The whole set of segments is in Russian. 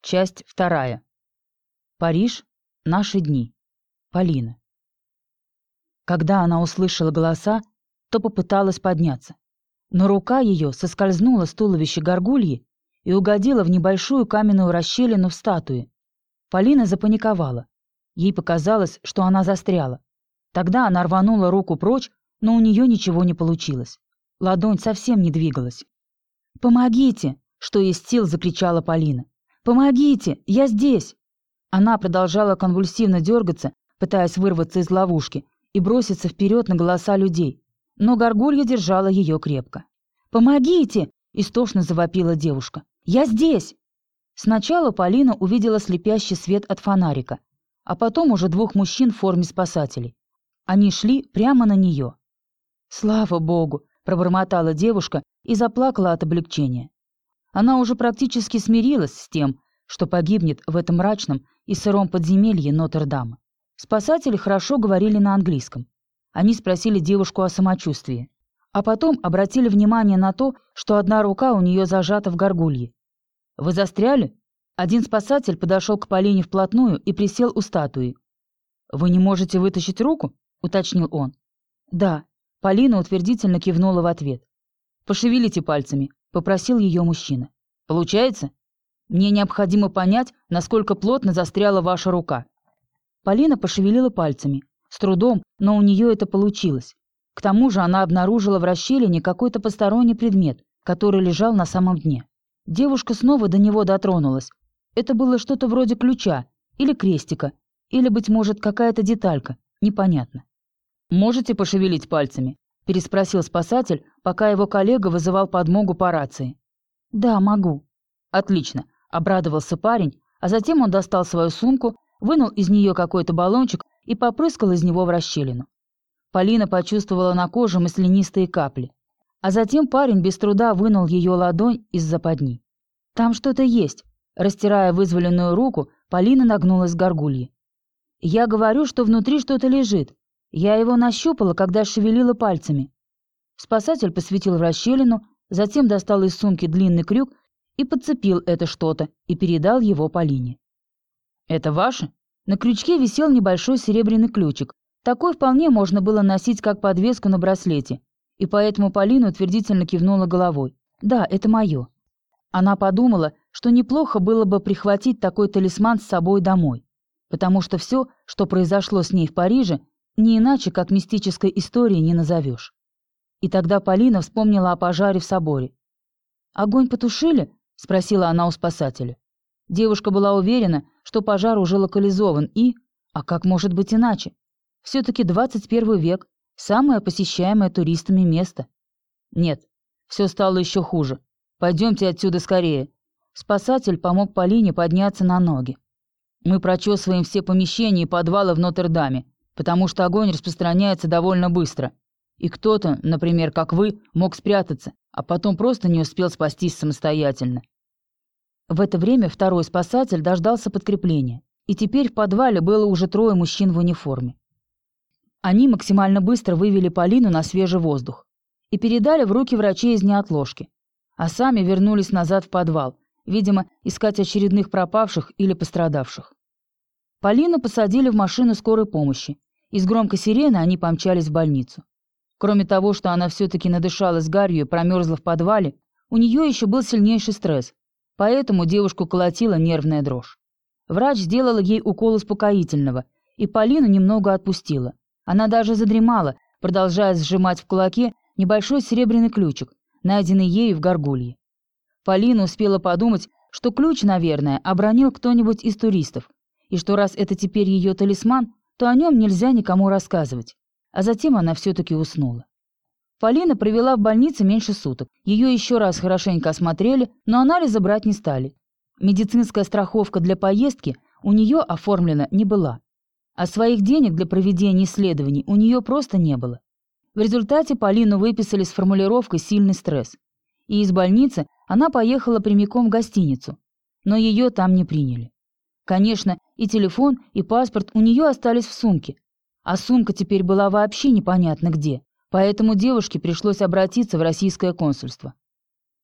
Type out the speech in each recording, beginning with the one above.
Часть вторая. Париж. Наши дни. Полина. Когда она услышала голоса, то попыталась подняться. Но рука ее соскользнула с туловища горгульи и угодила в небольшую каменную расщелину в статуе. Полина запаниковала. Ей показалось, что она застряла. Тогда она рванула руку прочь, но у нее ничего не получилось. Ладонь совсем не двигалась. «Помогите!» — что есть сил, закричала Полина. «Помогите! Я здесь!» Она продолжала конвульсивно дергаться, пытаясь вырваться из ловушки и броситься вперед на голоса людей. Но горгулья держала ее крепко. «Помогите!» — истошно завопила девушка. «Я здесь!» Сначала Полина увидела слепящий свет от фонарика, а потом уже двух мужчин в форме спасателей. Они шли прямо на нее. «Слава богу!» — пробормотала девушка и заплакала от облегчения. Она уже практически смирилась с тем, что погибнет в этом мрачном и сыром подземелье Нотр-Дама. Спасатели хорошо говорили на английском. Они спросили девушку о самочувствии. А потом обратили внимание на то, что одна рука у нее зажата в горгулье. «Вы застряли?» Один спасатель подошел к Полине вплотную и присел у статуи. «Вы не можете вытащить руку?» — уточнил он. «Да». Полина утвердительно кивнула в ответ. «Пошевелите пальцами», — попросил ее мужчина. «Получается? Мне необходимо понять, насколько плотно застряла ваша рука». Полина пошевелила пальцами. С трудом, но у нее это получилось. К тому же она обнаружила в расщелине какой-то посторонний предмет, который лежал на самом дне. Девушка снова до него дотронулась. Это было что-то вроде ключа, или крестика, или, быть может, какая-то деталька, непонятно. «Можете пошевелить пальцами?» Переспросил спасатель, пока его коллега вызывал подмогу по рации. «Да, могу». «Отлично», — обрадовался парень, а затем он достал свою сумку, вынул из нее какой-то баллончик и попрыскал из него в расщелину. Полина почувствовала на коже маслянистые капли. А затем парень без труда вынул ее ладонь из западни. «Там что-то есть», — растирая вызволенную руку, Полина нагнулась к горгулье. «Я говорю, что внутри что-то лежит. Я его нащупала, когда шевелила пальцами. Спасатель посветил в расщелину, затем достал из сумки длинный крюк и подцепил это что-то и передал его Полине. «Это ваше?» На крючке висел небольшой серебряный ключик. Такой вполне можно было носить как подвеску на браслете. И поэтому Полина утвердительно кивнула головой. «Да, это мое». Она подумала, что неплохо было бы прихватить такой талисман с собой домой. Потому что все, что произошло с ней в Париже, не иначе, как мистической историей не назовешь. И тогда Полина вспомнила о пожаре в соборе. «Огонь потушили?» — спросила она у спасателя. Девушка была уверена, что пожар уже локализован и... А как может быть иначе? Все-таки 21 век, самое посещаемое туристами место. Нет, все стало еще хуже. Пойдемте отсюда скорее. Спасатель помог Полине подняться на ноги. Мы прочесываем все помещения и подвалы в Нотр-Даме потому что огонь распространяется довольно быстро. И кто-то, например, как вы, мог спрятаться, а потом просто не успел спастись самостоятельно. В это время второй спасатель дождался подкрепления, и теперь в подвале было уже трое мужчин в униформе. Они максимально быстро вывели Полину на свежий воздух и передали в руки врачей из неотложки, а сами вернулись назад в подвал, видимо, искать очередных пропавших или пострадавших. Полину посадили в машину скорой помощи, из громкой сирены они помчались в больницу. Кроме того, что она все-таки надышалась гарью и промерзла в подвале, у нее еще был сильнейший стресс, поэтому девушку колотила нервная дрожь. Врач сделала ей укол успокоительного, и Полину немного отпустила. Она даже задремала, продолжая сжимать в кулаке небольшой серебряный ключик, найденный ею в горгулье. Полина успела подумать, что ключ, наверное, обронил кто-нибудь из туристов, и что раз это теперь ее талисман, то о нем нельзя никому рассказывать. А затем она все-таки уснула. Полина провела в больнице меньше суток. Ее еще раз хорошенько осмотрели, но анализы брать не стали. Медицинская страховка для поездки у нее оформлена не была. А своих денег для проведения исследований у нее просто не было. В результате Полину выписали с формулировкой «сильный стресс». И из больницы она поехала прямиком в гостиницу. Но ее там не приняли. Конечно, и телефон, и паспорт у нее остались в сумке. А сумка теперь была вообще непонятно где, поэтому девушке пришлось обратиться в российское консульство.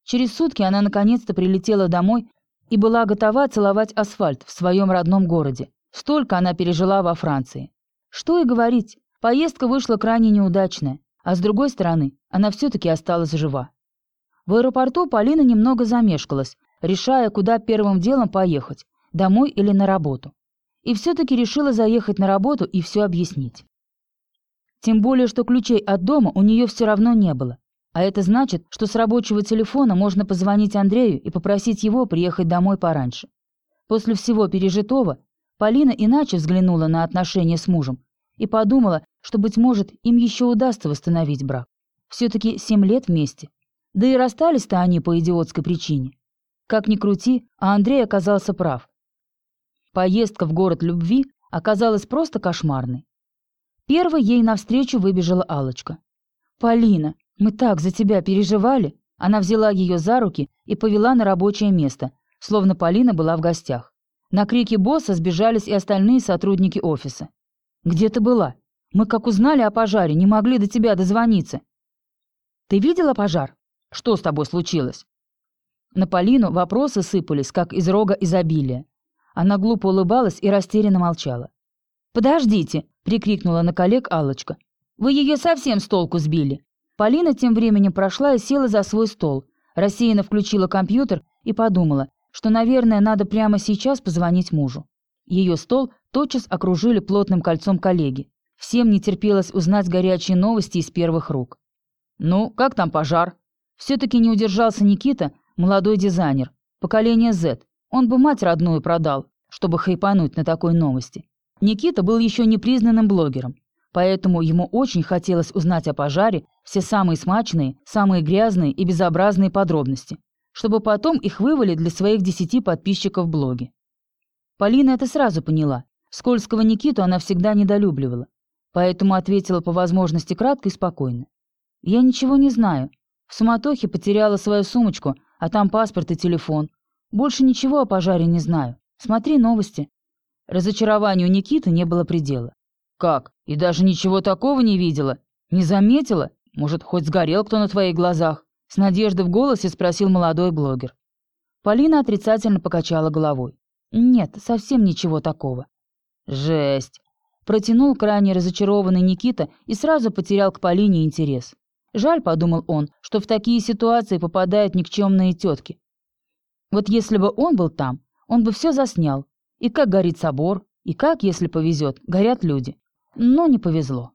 Через сутки она наконец-то прилетела домой, и была готова целовать асфальт в своем родном городе. Столько она пережила во Франции. Что и говорить, поездка вышла крайне неудачная, а с другой стороны, она все-таки осталась жива. В аэропорту Полина немного замешкалась, решая, куда первым делом поехать, домой или на работу. И все-таки решила заехать на работу и все объяснить. Тем более, что ключей от дома у нее все равно не было. А это значит, что с рабочего телефона можно позвонить Андрею и попросить его приехать домой пораньше. После всего пережитого Полина иначе взглянула на отношения с мужем и подумала, что, быть может, им еще удастся восстановить брак. Все-таки семь лет вместе. Да и расстались-то они по идиотской причине. Как ни крути, а Андрей оказался прав. Поездка в город любви оказалась просто кошмарной. Первой ей навстречу выбежала алочка «Полина, мы так за тебя переживали!» Она взяла ее за руки и повела на рабочее место, словно Полина была в гостях. На крики босса сбежались и остальные сотрудники офиса. «Где ты была? Мы, как узнали о пожаре, не могли до тебя дозвониться». «Ты видела пожар? Что с тобой случилось?» На Полину вопросы сыпались, как из рога изобилия. Она глупо улыбалась и растерянно молчала. «Подождите!» — прикрикнула на коллег алочка «Вы ее совсем с толку сбили!» Полина тем временем прошла и села за свой стол, рассеянно включила компьютер и подумала, что, наверное, надо прямо сейчас позвонить мужу. Ее стол тотчас окружили плотным кольцом коллеги. Всем не терпелось узнать горячие новости из первых рук. «Ну, как там пожар?» Все-таки не удержался Никита, молодой дизайнер, поколение Z. Он бы мать родную продал, чтобы хайпануть на такой новости. Никита был еще не признанным блогером, поэтому ему очень хотелось узнать о пожаре все самые смачные, самые грязные и безобразные подробности, чтобы потом их вывалить для своих десяти подписчиков в блоге. Полина это сразу поняла. Скользкого Никиту она всегда недолюбливала, поэтому ответила по возможности кратко и спокойно. «Я ничего не знаю. В суматохе потеряла свою сумочку, а там паспорт и телефон. Больше ничего о пожаре не знаю. Смотри новости». Разочарованию Никиты не было предела. «Как? И даже ничего такого не видела? Не заметила? Может, хоть сгорел кто на твоих глазах?» С надеждой в голосе спросил молодой блогер. Полина отрицательно покачала головой. «Нет, совсем ничего такого». «Жесть!» Протянул крайне разочарованный Никита и сразу потерял к Полине интерес. Жаль, подумал он, что в такие ситуации попадают никчемные тетки. Вот если бы он был там, он бы все заснял. И как горит собор, и как, если повезет, горят люди. Но не повезло.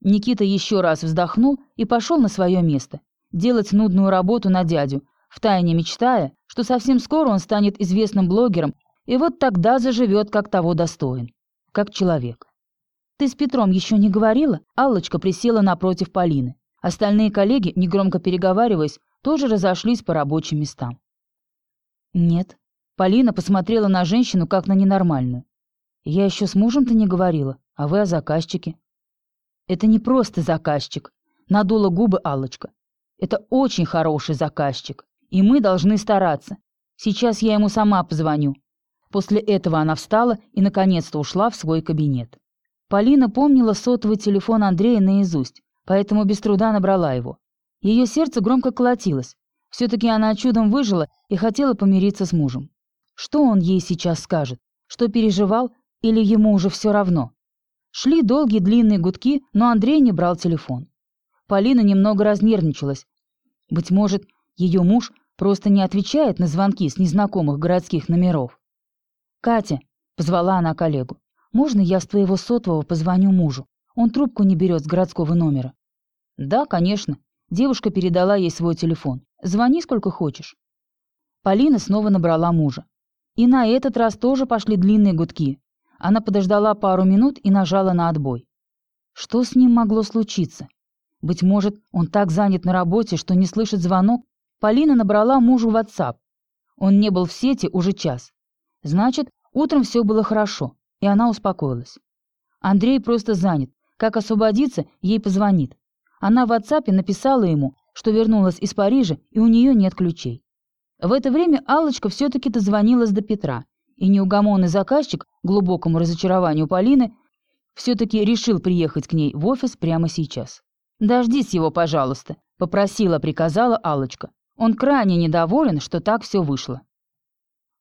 Никита еще раз вздохнул и пошел на свое место. Делать нудную работу на дядю, втайне мечтая, что совсем скоро он станет известным блогером и вот тогда заживет, как того достоин. Как человек. «Ты с Петром еще не говорила?» Аллочка присела напротив Полины. Остальные коллеги, негромко переговариваясь, тоже разошлись по рабочим местам. «Нет». Полина посмотрела на женщину, как на ненормальную. «Я еще с мужем-то не говорила, а вы о заказчике». Это не просто заказчик, надула губы Аллочка. Это очень хороший заказчик, и мы должны стараться. Сейчас я ему сама позвоню. После этого она встала и наконец-то ушла в свой кабинет. Полина помнила сотовый телефон Андрея наизусть, поэтому без труда набрала его. Ее сердце громко колотилось. Все-таки она чудом выжила и хотела помириться с мужем. Что он ей сейчас скажет? Что переживал или ему уже все равно? Шли долгие длинные гудки, но Андрей не брал телефон. Полина немного разнервничалась. Быть может, ее муж просто не отвечает на звонки с незнакомых городских номеров. «Катя», — позвала она коллегу, — «можно я с твоего сотового позвоню мужу? Он трубку не берет с городского номера». «Да, конечно». Девушка передала ей свой телефон. «Звони сколько хочешь». Полина снова набрала мужа. И на этот раз тоже пошли длинные гудки. Она подождала пару минут и нажала на отбой. Что с ним могло случиться? Быть может, он так занят на работе, что не слышит звонок? Полина набрала мужу в WhatsApp. Он не был в сети уже час. Значит, утром все было хорошо, и она успокоилась. Андрей просто занят. Как освободиться, ей позвонит. Она в WhatsApp написала ему, что вернулась из Парижа, и у нее нет ключей. В это время Аллочка все-таки дозвонилась до Петра и неугомонный заказчик, глубокому разочарованию Полины, все-таки решил приехать к ней в офис прямо сейчас. «Дождись его, пожалуйста», — попросила, приказала алочка Он крайне недоволен, что так все вышло.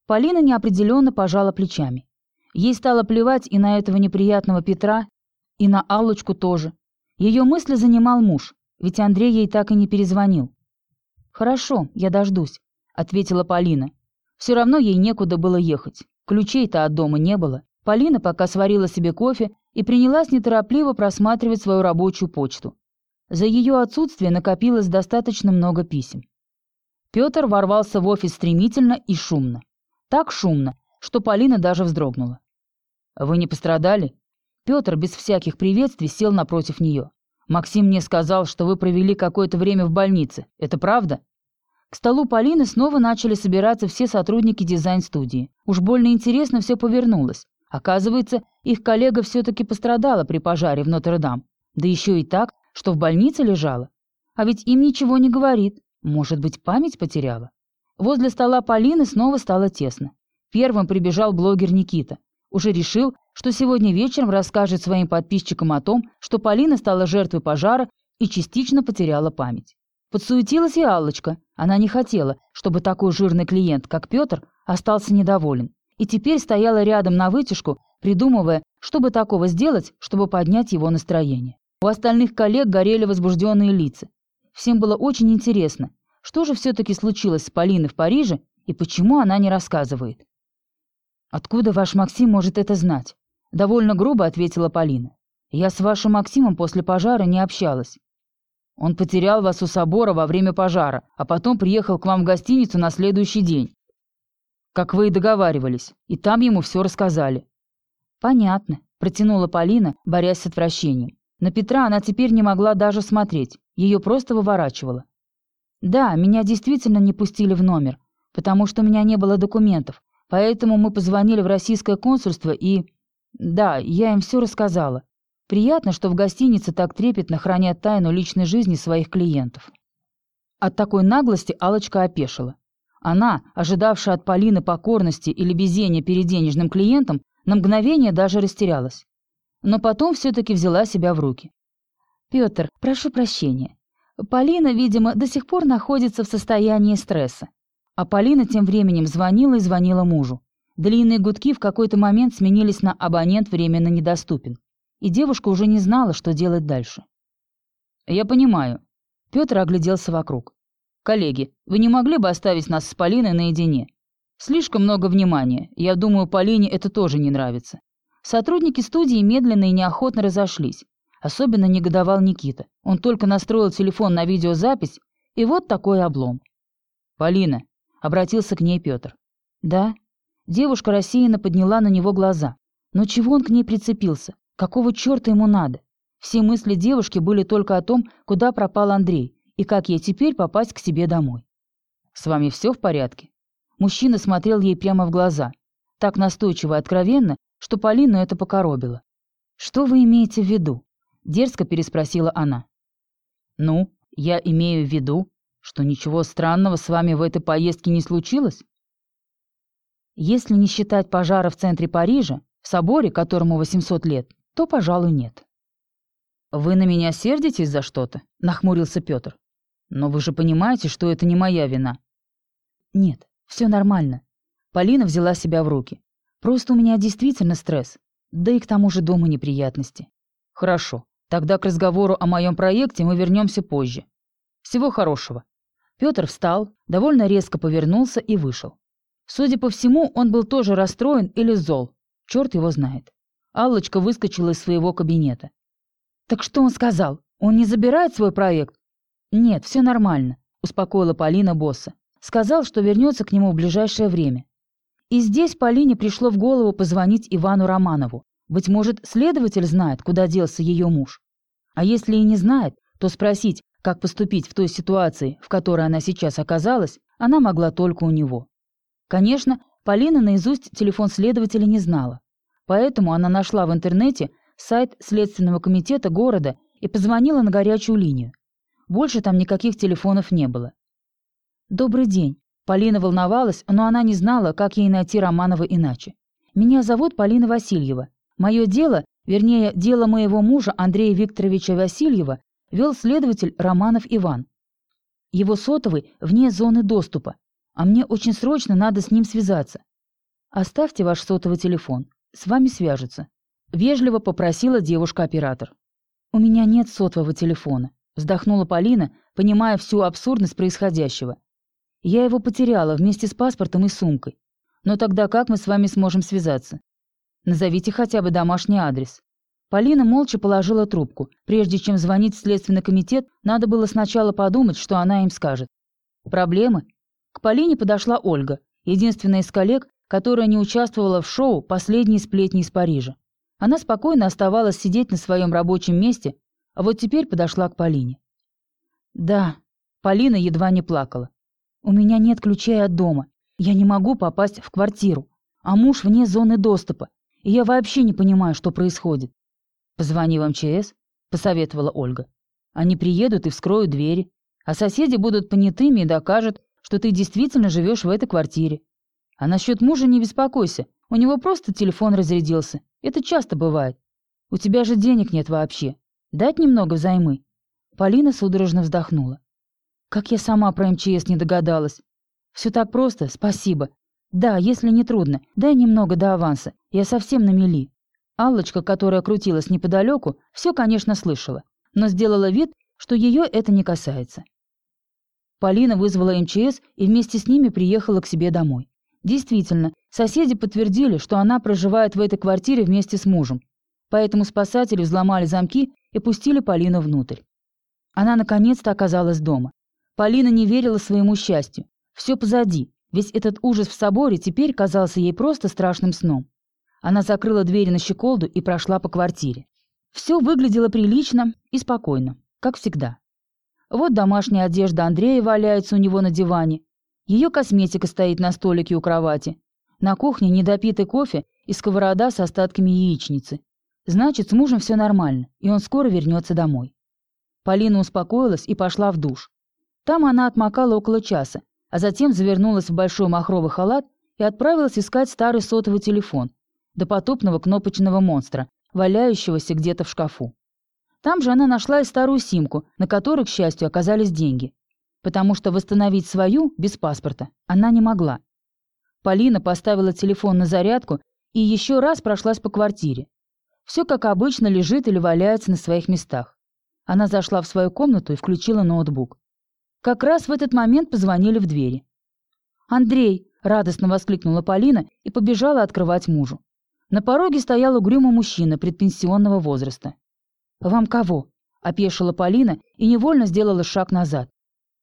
Полина неопределенно пожала плечами. Ей стало плевать и на этого неприятного Петра, и на Аллочку тоже. Ее мысли занимал муж, ведь Андрей ей так и не перезвонил. «Хорошо, я дождусь», — ответила Полина. Все равно ей некуда было ехать. Ключей-то от дома не было. Полина пока сварила себе кофе и принялась неторопливо просматривать свою рабочую почту. За ее отсутствие накопилось достаточно много писем. Петр ворвался в офис стремительно и шумно. Так шумно, что Полина даже вздрогнула. «Вы не пострадали?» Петр без всяких приветствий сел напротив нее. «Максим мне сказал, что вы провели какое-то время в больнице. Это правда?» К столу Полины снова начали собираться все сотрудники дизайн-студии. Уж больно интересно все повернулось. Оказывается, их коллега все-таки пострадала при пожаре в Нотр-Дам. Да еще и так, что в больнице лежала. А ведь им ничего не говорит. Может быть, память потеряла? Возле стола Полины снова стало тесно. Первым прибежал блогер Никита. Уже решил, что сегодня вечером расскажет своим подписчикам о том, что Полина стала жертвой пожара и частично потеряла память. Подсуетилась и Аллочка. Она не хотела, чтобы такой жирный клиент, как Петр, остался недоволен. И теперь стояла рядом на вытяжку, придумывая, чтобы такого сделать, чтобы поднять его настроение. У остальных коллег горели возбужденные лица. Всем было очень интересно, что же все-таки случилось с Полиной в Париже и почему она не рассказывает. «Откуда ваш Максим может это знать?» Довольно грубо ответила Полина. «Я с вашим Максимом после пожара не общалась. Он потерял вас у собора во время пожара, а потом приехал к вам в гостиницу на следующий день. Как вы и договаривались, и там ему все рассказали». «Понятно», — протянула Полина, борясь с отвращением. На Петра она теперь не могла даже смотреть, ее просто выворачивало. «Да, меня действительно не пустили в номер, потому что у меня не было документов, поэтому мы позвонили в российское консульство и... Да, я им все рассказала. Приятно, что в гостинице так трепетно хранят тайну личной жизни своих клиентов. От такой наглости алочка опешила. Она, ожидавшая от Полины покорности или безения перед денежным клиентом, на мгновение даже растерялась. Но потом все-таки взяла себя в руки. «Петр, прошу прощения. Полина, видимо, до сих пор находится в состоянии стресса». А Полина тем временем звонила и звонила мужу. Длинные гудки в какой-то момент сменились на «абонент временно недоступен» и девушка уже не знала, что делать дальше. «Я понимаю». Петр огляделся вокруг. «Коллеги, вы не могли бы оставить нас с Полиной наедине? Слишком много внимания. Я думаю, Полине это тоже не нравится». Сотрудники студии медленно и неохотно разошлись. Особенно негодовал Никита. Он только настроил телефон на видеозапись, и вот такой облом. «Полина», — обратился к ней Петр. «Да». Девушка рассеянно подняла на него глаза. Но чего он к ней прицепился? Какого черта ему надо? Все мысли девушки были только о том, куда пропал Андрей и как ей теперь попасть к себе домой. «С вами все в порядке?» Мужчина смотрел ей прямо в глаза, так настойчиво и откровенно, что Полину это покоробило. «Что вы имеете в виду?» — дерзко переспросила она. «Ну, я имею в виду, что ничего странного с вами в этой поездке не случилось?» Если не считать пожара в центре Парижа, в соборе, которому 800 лет, то, пожалуй, нет. «Вы на меня сердитесь за что-то?» — нахмурился Петр. «Но вы же понимаете, что это не моя вина». «Нет, все нормально». Полина взяла себя в руки. «Просто у меня действительно стресс. Да и к тому же дома неприятности». «Хорошо. Тогда к разговору о моем проекте мы вернемся позже. Всего хорошего». Петр встал, довольно резко повернулся и вышел. Судя по всему, он был тоже расстроен или зол. Черт его знает. Аллочка выскочила из своего кабинета. «Так что он сказал? Он не забирает свой проект?» «Нет, все нормально», — успокоила Полина босса. Сказал, что вернется к нему в ближайшее время. И здесь Полине пришло в голову позвонить Ивану Романову. Быть может, следователь знает, куда делся ее муж. А если и не знает, то спросить, как поступить в той ситуации, в которой она сейчас оказалась, она могла только у него. Конечно, Полина наизусть телефон следователя не знала. Поэтому она нашла в интернете сайт Следственного комитета города и позвонила на горячую линию. Больше там никаких телефонов не было. «Добрый день». Полина волновалась, но она не знала, как ей найти Романова иначе. «Меня зовут Полина Васильева. Мое дело, вернее, дело моего мужа Андрея Викторовича Васильева, вел следователь Романов Иван. Его сотовый вне зоны доступа, а мне очень срочно надо с ним связаться. «Оставьте ваш сотовый телефон. С вами свяжутся», — вежливо попросила девушка-оператор. «У меня нет сотового телефона», — вздохнула Полина, понимая всю абсурдность происходящего. «Я его потеряла вместе с паспортом и сумкой. Но тогда как мы с вами сможем связаться? Назовите хотя бы домашний адрес». Полина молча положила трубку. Прежде чем звонить в Следственный комитет, надо было сначала подумать, что она им скажет. Проблемы? К Полине подошла Ольга, единственная из коллег, которая не участвовала в шоу «Последние сплетни из Парижа». Она спокойно оставалась сидеть на своем рабочем месте, а вот теперь подошла к Полине. «Да», — Полина едва не плакала. «У меня нет ключей от дома. Я не могу попасть в квартиру, а муж вне зоны доступа, и я вообще не понимаю, что происходит. «Позвони в МЧС», — посоветовала Ольга. «Они приедут и вскроют двери, а соседи будут понятыми и докажут, что ты действительно живешь в этой квартире. А насчет мужа не беспокойся, у него просто телефон разрядился. Это часто бывает. У тебя же денег нет вообще. Дать немного взаймы». Полина судорожно вздохнула. «Как я сама про МЧС не догадалась. Все так просто, спасибо. Да, если не трудно, дай немного до аванса. Я совсем на мели». Аллочка, которая крутилась неподалеку, все, конечно, слышала, но сделала вид, что ее это не касается. Полина вызвала МЧС и вместе с ними приехала к себе домой. Действительно, соседи подтвердили, что она проживает в этой квартире вместе с мужем. Поэтому спасатели взломали замки и пустили Полину внутрь. Она наконец-то оказалась дома. Полина не верила своему счастью. Все позади. Весь этот ужас в соборе теперь казался ей просто страшным сном. Она закрыла двери на щеколду и прошла по квартире. Все выглядело прилично и спокойно, как всегда. Вот домашняя одежда Андрея валяется у него на диване. Ее косметика стоит на столике у кровати. На кухне недопитый кофе и сковорода с остатками яичницы. Значит, с мужем все нормально, и он скоро вернется домой. Полина успокоилась и пошла в душ. Там она отмокала около часа, а затем завернулась в большой махровый халат и отправилась искать старый сотовый телефон, допотопного кнопочного монстра, валяющегося где-то в шкафу. Там же она нашла и старую симку, на которой, к счастью, оказались деньги. Потому что восстановить свою, без паспорта, она не могла. Полина поставила телефон на зарядку и еще раз прошлась по квартире. Все как обычно лежит или валяется на своих местах. Она зашла в свою комнату и включила ноутбук. Как раз в этот момент позвонили в двери. «Андрей!» — радостно воскликнула Полина и побежала открывать мужу. На пороге стоял угрюмый мужчина предпенсионного возраста. «Вам кого?» — опешила Полина и невольно сделала шаг назад.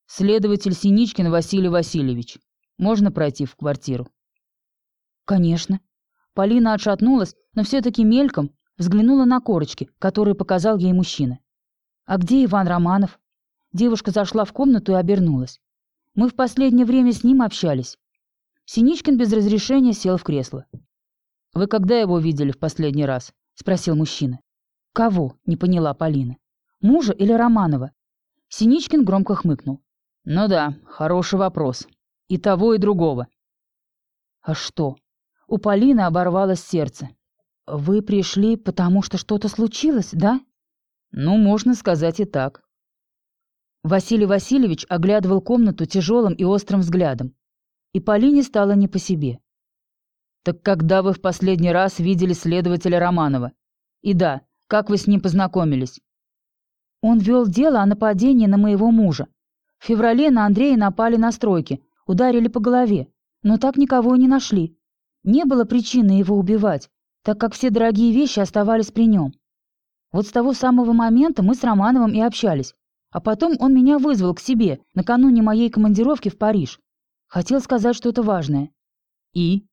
«Следователь Синичкин Василий Васильевич. Можно пройти в квартиру?» «Конечно». Полина отшатнулась, но все-таки мельком взглянула на корочки, которые показал ей мужчина. «А где Иван Романов?» Девушка зашла в комнату и обернулась. «Мы в последнее время с ним общались». Синичкин без разрешения сел в кресло. «Вы когда его видели в последний раз?» — спросил мужчина. «Кого?» — не поняла Полина. «Мужа или Романова?» Синичкин громко хмыкнул. «Ну да, хороший вопрос. И того, и другого». «А что?» У Полины оборвалось сердце. «Вы пришли, потому что что-то случилось, да?» «Ну, можно сказать и так». Василий Васильевич оглядывал комнату тяжелым и острым взглядом. И Полине стало не по себе. «Так когда вы в последний раз видели следователя Романова? И да, как вы с ним познакомились?» «Он вел дело о нападении на моего мужа. В феврале на Андрея напали на стройке, ударили по голове, но так никого и не нашли. Не было причины его убивать, так как все дорогие вещи оставались при нем. Вот с того самого момента мы с Романовым и общались, а потом он меня вызвал к себе накануне моей командировки в Париж. Хотел сказать что-то важное. И?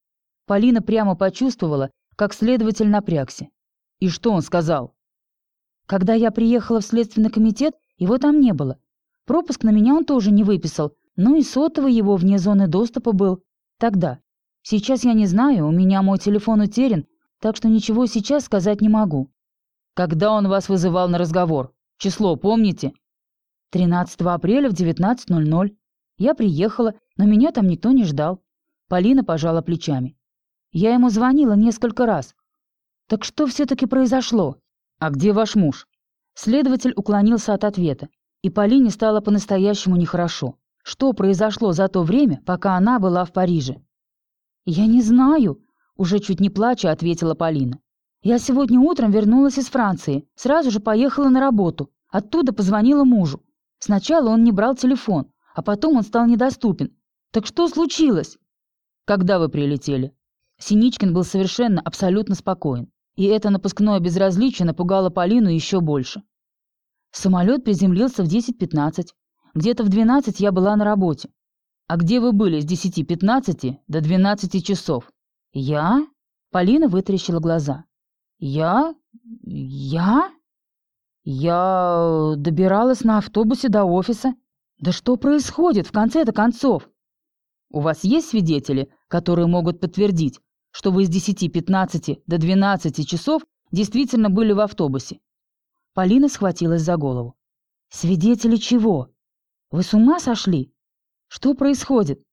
Полина прямо почувствовала, как следователь напрягся. И что он сказал? Когда я приехала в следственный комитет, его там не было. Пропуск на меня он тоже не выписал, ну и сотовый его вне зоны доступа был. Тогда. Сейчас я не знаю, у меня мой телефон утерян, так что ничего сейчас сказать не могу. Когда он вас вызывал на разговор? Число помните? 13 апреля в 19.00. Я приехала, но меня там никто не ждал. Полина пожала плечами. Я ему звонила несколько раз. Так что все-таки произошло? А где ваш муж? Следователь уклонился от ответа, и Полине стало по-настоящему нехорошо. Что произошло за то время, пока она была в Париже? «Я не знаю», — уже чуть не плача ответила Полина. «Я сегодня утром вернулась из Франции, сразу же поехала на работу. Оттуда позвонила мужу. Сначала он не брал телефон, а потом он стал недоступен. Так что случилось?» «Когда вы прилетели?» Синичкин был совершенно, абсолютно спокоен. И это напускное безразличие напугало Полину еще больше. Самолет приземлился в 10.15. Где-то в 12 я была на работе. А где вы были с 10.15 до 12 часов? Я? Полина вытаращила глаза. Я? Я? Я добиралась на автобусе до офиса. Да что происходит в конце-то концов? У вас есть свидетели, которые могут подтвердить, что вы с 10.15 до 12 часов действительно были в автобусе? Полина схватилась за голову. «Свидетели чего? Вы с ума сошли? Что происходит?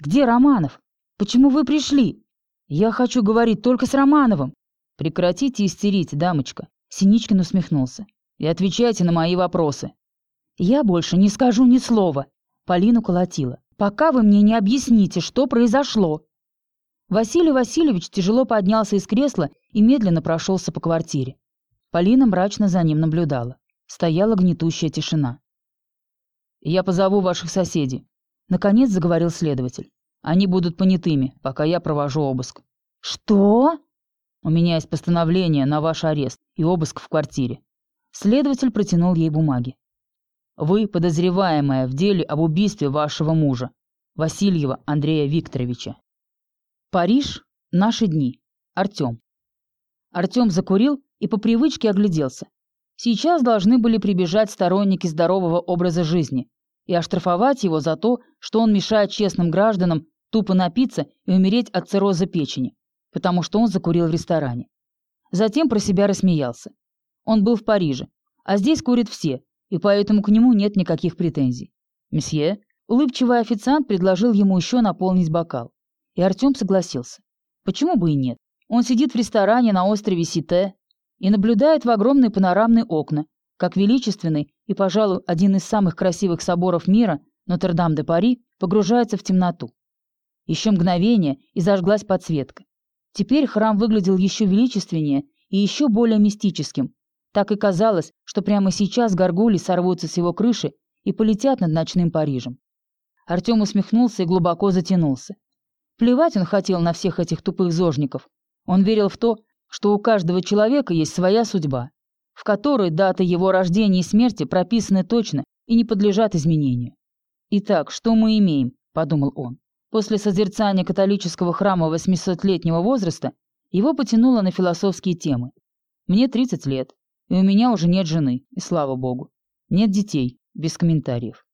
Где Романов? Почему вы пришли? Я хочу говорить только с Романовым». «Прекратите истерить, дамочка», — Синичкин усмехнулся. «И отвечайте на мои вопросы». «Я больше не скажу ни слова», — Полину колотила, «пока вы мне не объясните, что произошло». Василий Васильевич тяжело поднялся из кресла и медленно прошелся по квартире. Полина мрачно за ним наблюдала. Стояла гнетущая тишина. «Я позову ваших соседей», — наконец заговорил следователь. «Они будут понятыми, пока я провожу обыск». «Что?» «У меня есть постановление на ваш арест и обыск в квартире». Следователь протянул ей бумаги. «Вы подозреваемая в деле об убийстве вашего мужа, Васильева Андрея Викторовича». Париж. Наши дни. Артем. Артем закурил и по привычке огляделся. Сейчас должны были прибежать сторонники здорового образа жизни и оштрафовать его за то, что он мешает честным гражданам тупо напиться и умереть от цирроза печени, потому что он закурил в ресторане. Затем про себя рассмеялся. Он был в Париже, а здесь курят все, и поэтому к нему нет никаких претензий. «Месье», улыбчивый официант предложил ему еще наполнить бокал. И Артем согласился. Почему бы и нет? Он сидит в ресторане на острове Сите, и наблюдает в огромные панорамные окна, как величественный и, пожалуй, один из самых красивых соборов мира, Нотр-Дам-де-Пари, погружается в темноту. Еще мгновение, и зажглась подсветка. Теперь храм выглядел еще величественнее и еще более мистическим. Так и казалось, что прямо сейчас горгули сорвутся с его крыши и полетят над ночным Парижем. Артем усмехнулся и глубоко затянулся. Плевать он хотел на всех этих тупых зожников. Он верил в то, что у каждого человека есть своя судьба, в которой даты его рождения и смерти прописаны точно и не подлежат изменению. «Итак, что мы имеем?» – подумал он. После созерцания католического храма 800-летнего возраста его потянуло на философские темы. «Мне 30 лет, и у меня уже нет жены, и слава богу. Нет детей, без комментариев.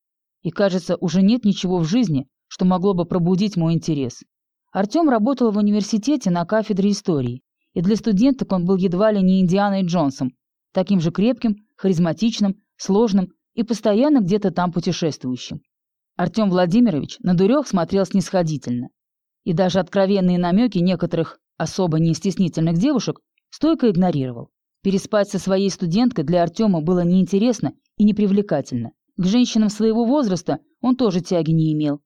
И, кажется, уже нет ничего в жизни, что могло бы пробудить мой интерес. Артем работал в университете на кафедре истории и для студенток он был едва ли не Индианой Джонсом, таким же крепким, харизматичным, сложным и постоянно где-то там путешествующим. Артем Владимирович на дурех смотрел снисходительно. И даже откровенные намеки некоторых особо не стеснительных девушек стойко игнорировал. Переспать со своей студенткой для Артема было неинтересно и непривлекательно. К женщинам своего возраста он тоже тяги не имел.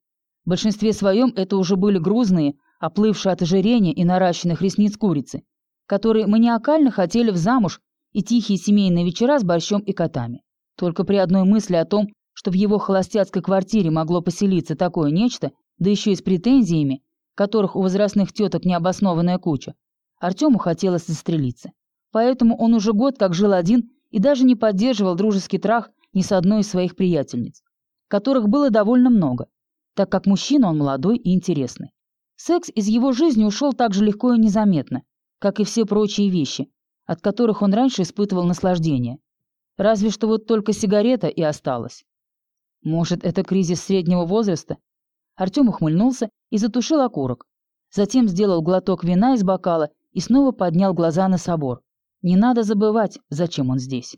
В большинстве своем это уже были грузные, оплывшие от ожирения и наращенных ресниц курицы, которые маниакально хотели в замуж и тихие семейные вечера с борщом и котами. Только при одной мысли о том, что в его холостяцкой квартире могло поселиться такое нечто, да еще и с претензиями, которых у возрастных теток необоснованная куча, Артему хотелось застрелиться. Поэтому он уже год как жил один и даже не поддерживал дружеский трах ни с одной из своих приятельниц, которых было довольно много, так как мужчина он молодой и интересный. Секс из его жизни ушел так же легко и незаметно, как и все прочие вещи, от которых он раньше испытывал наслаждение. Разве что вот только сигарета и осталась. Может, это кризис среднего возраста? Артем ухмыльнулся и затушил окурок. Затем сделал глоток вина из бокала и снова поднял глаза на собор. Не надо забывать, зачем он здесь.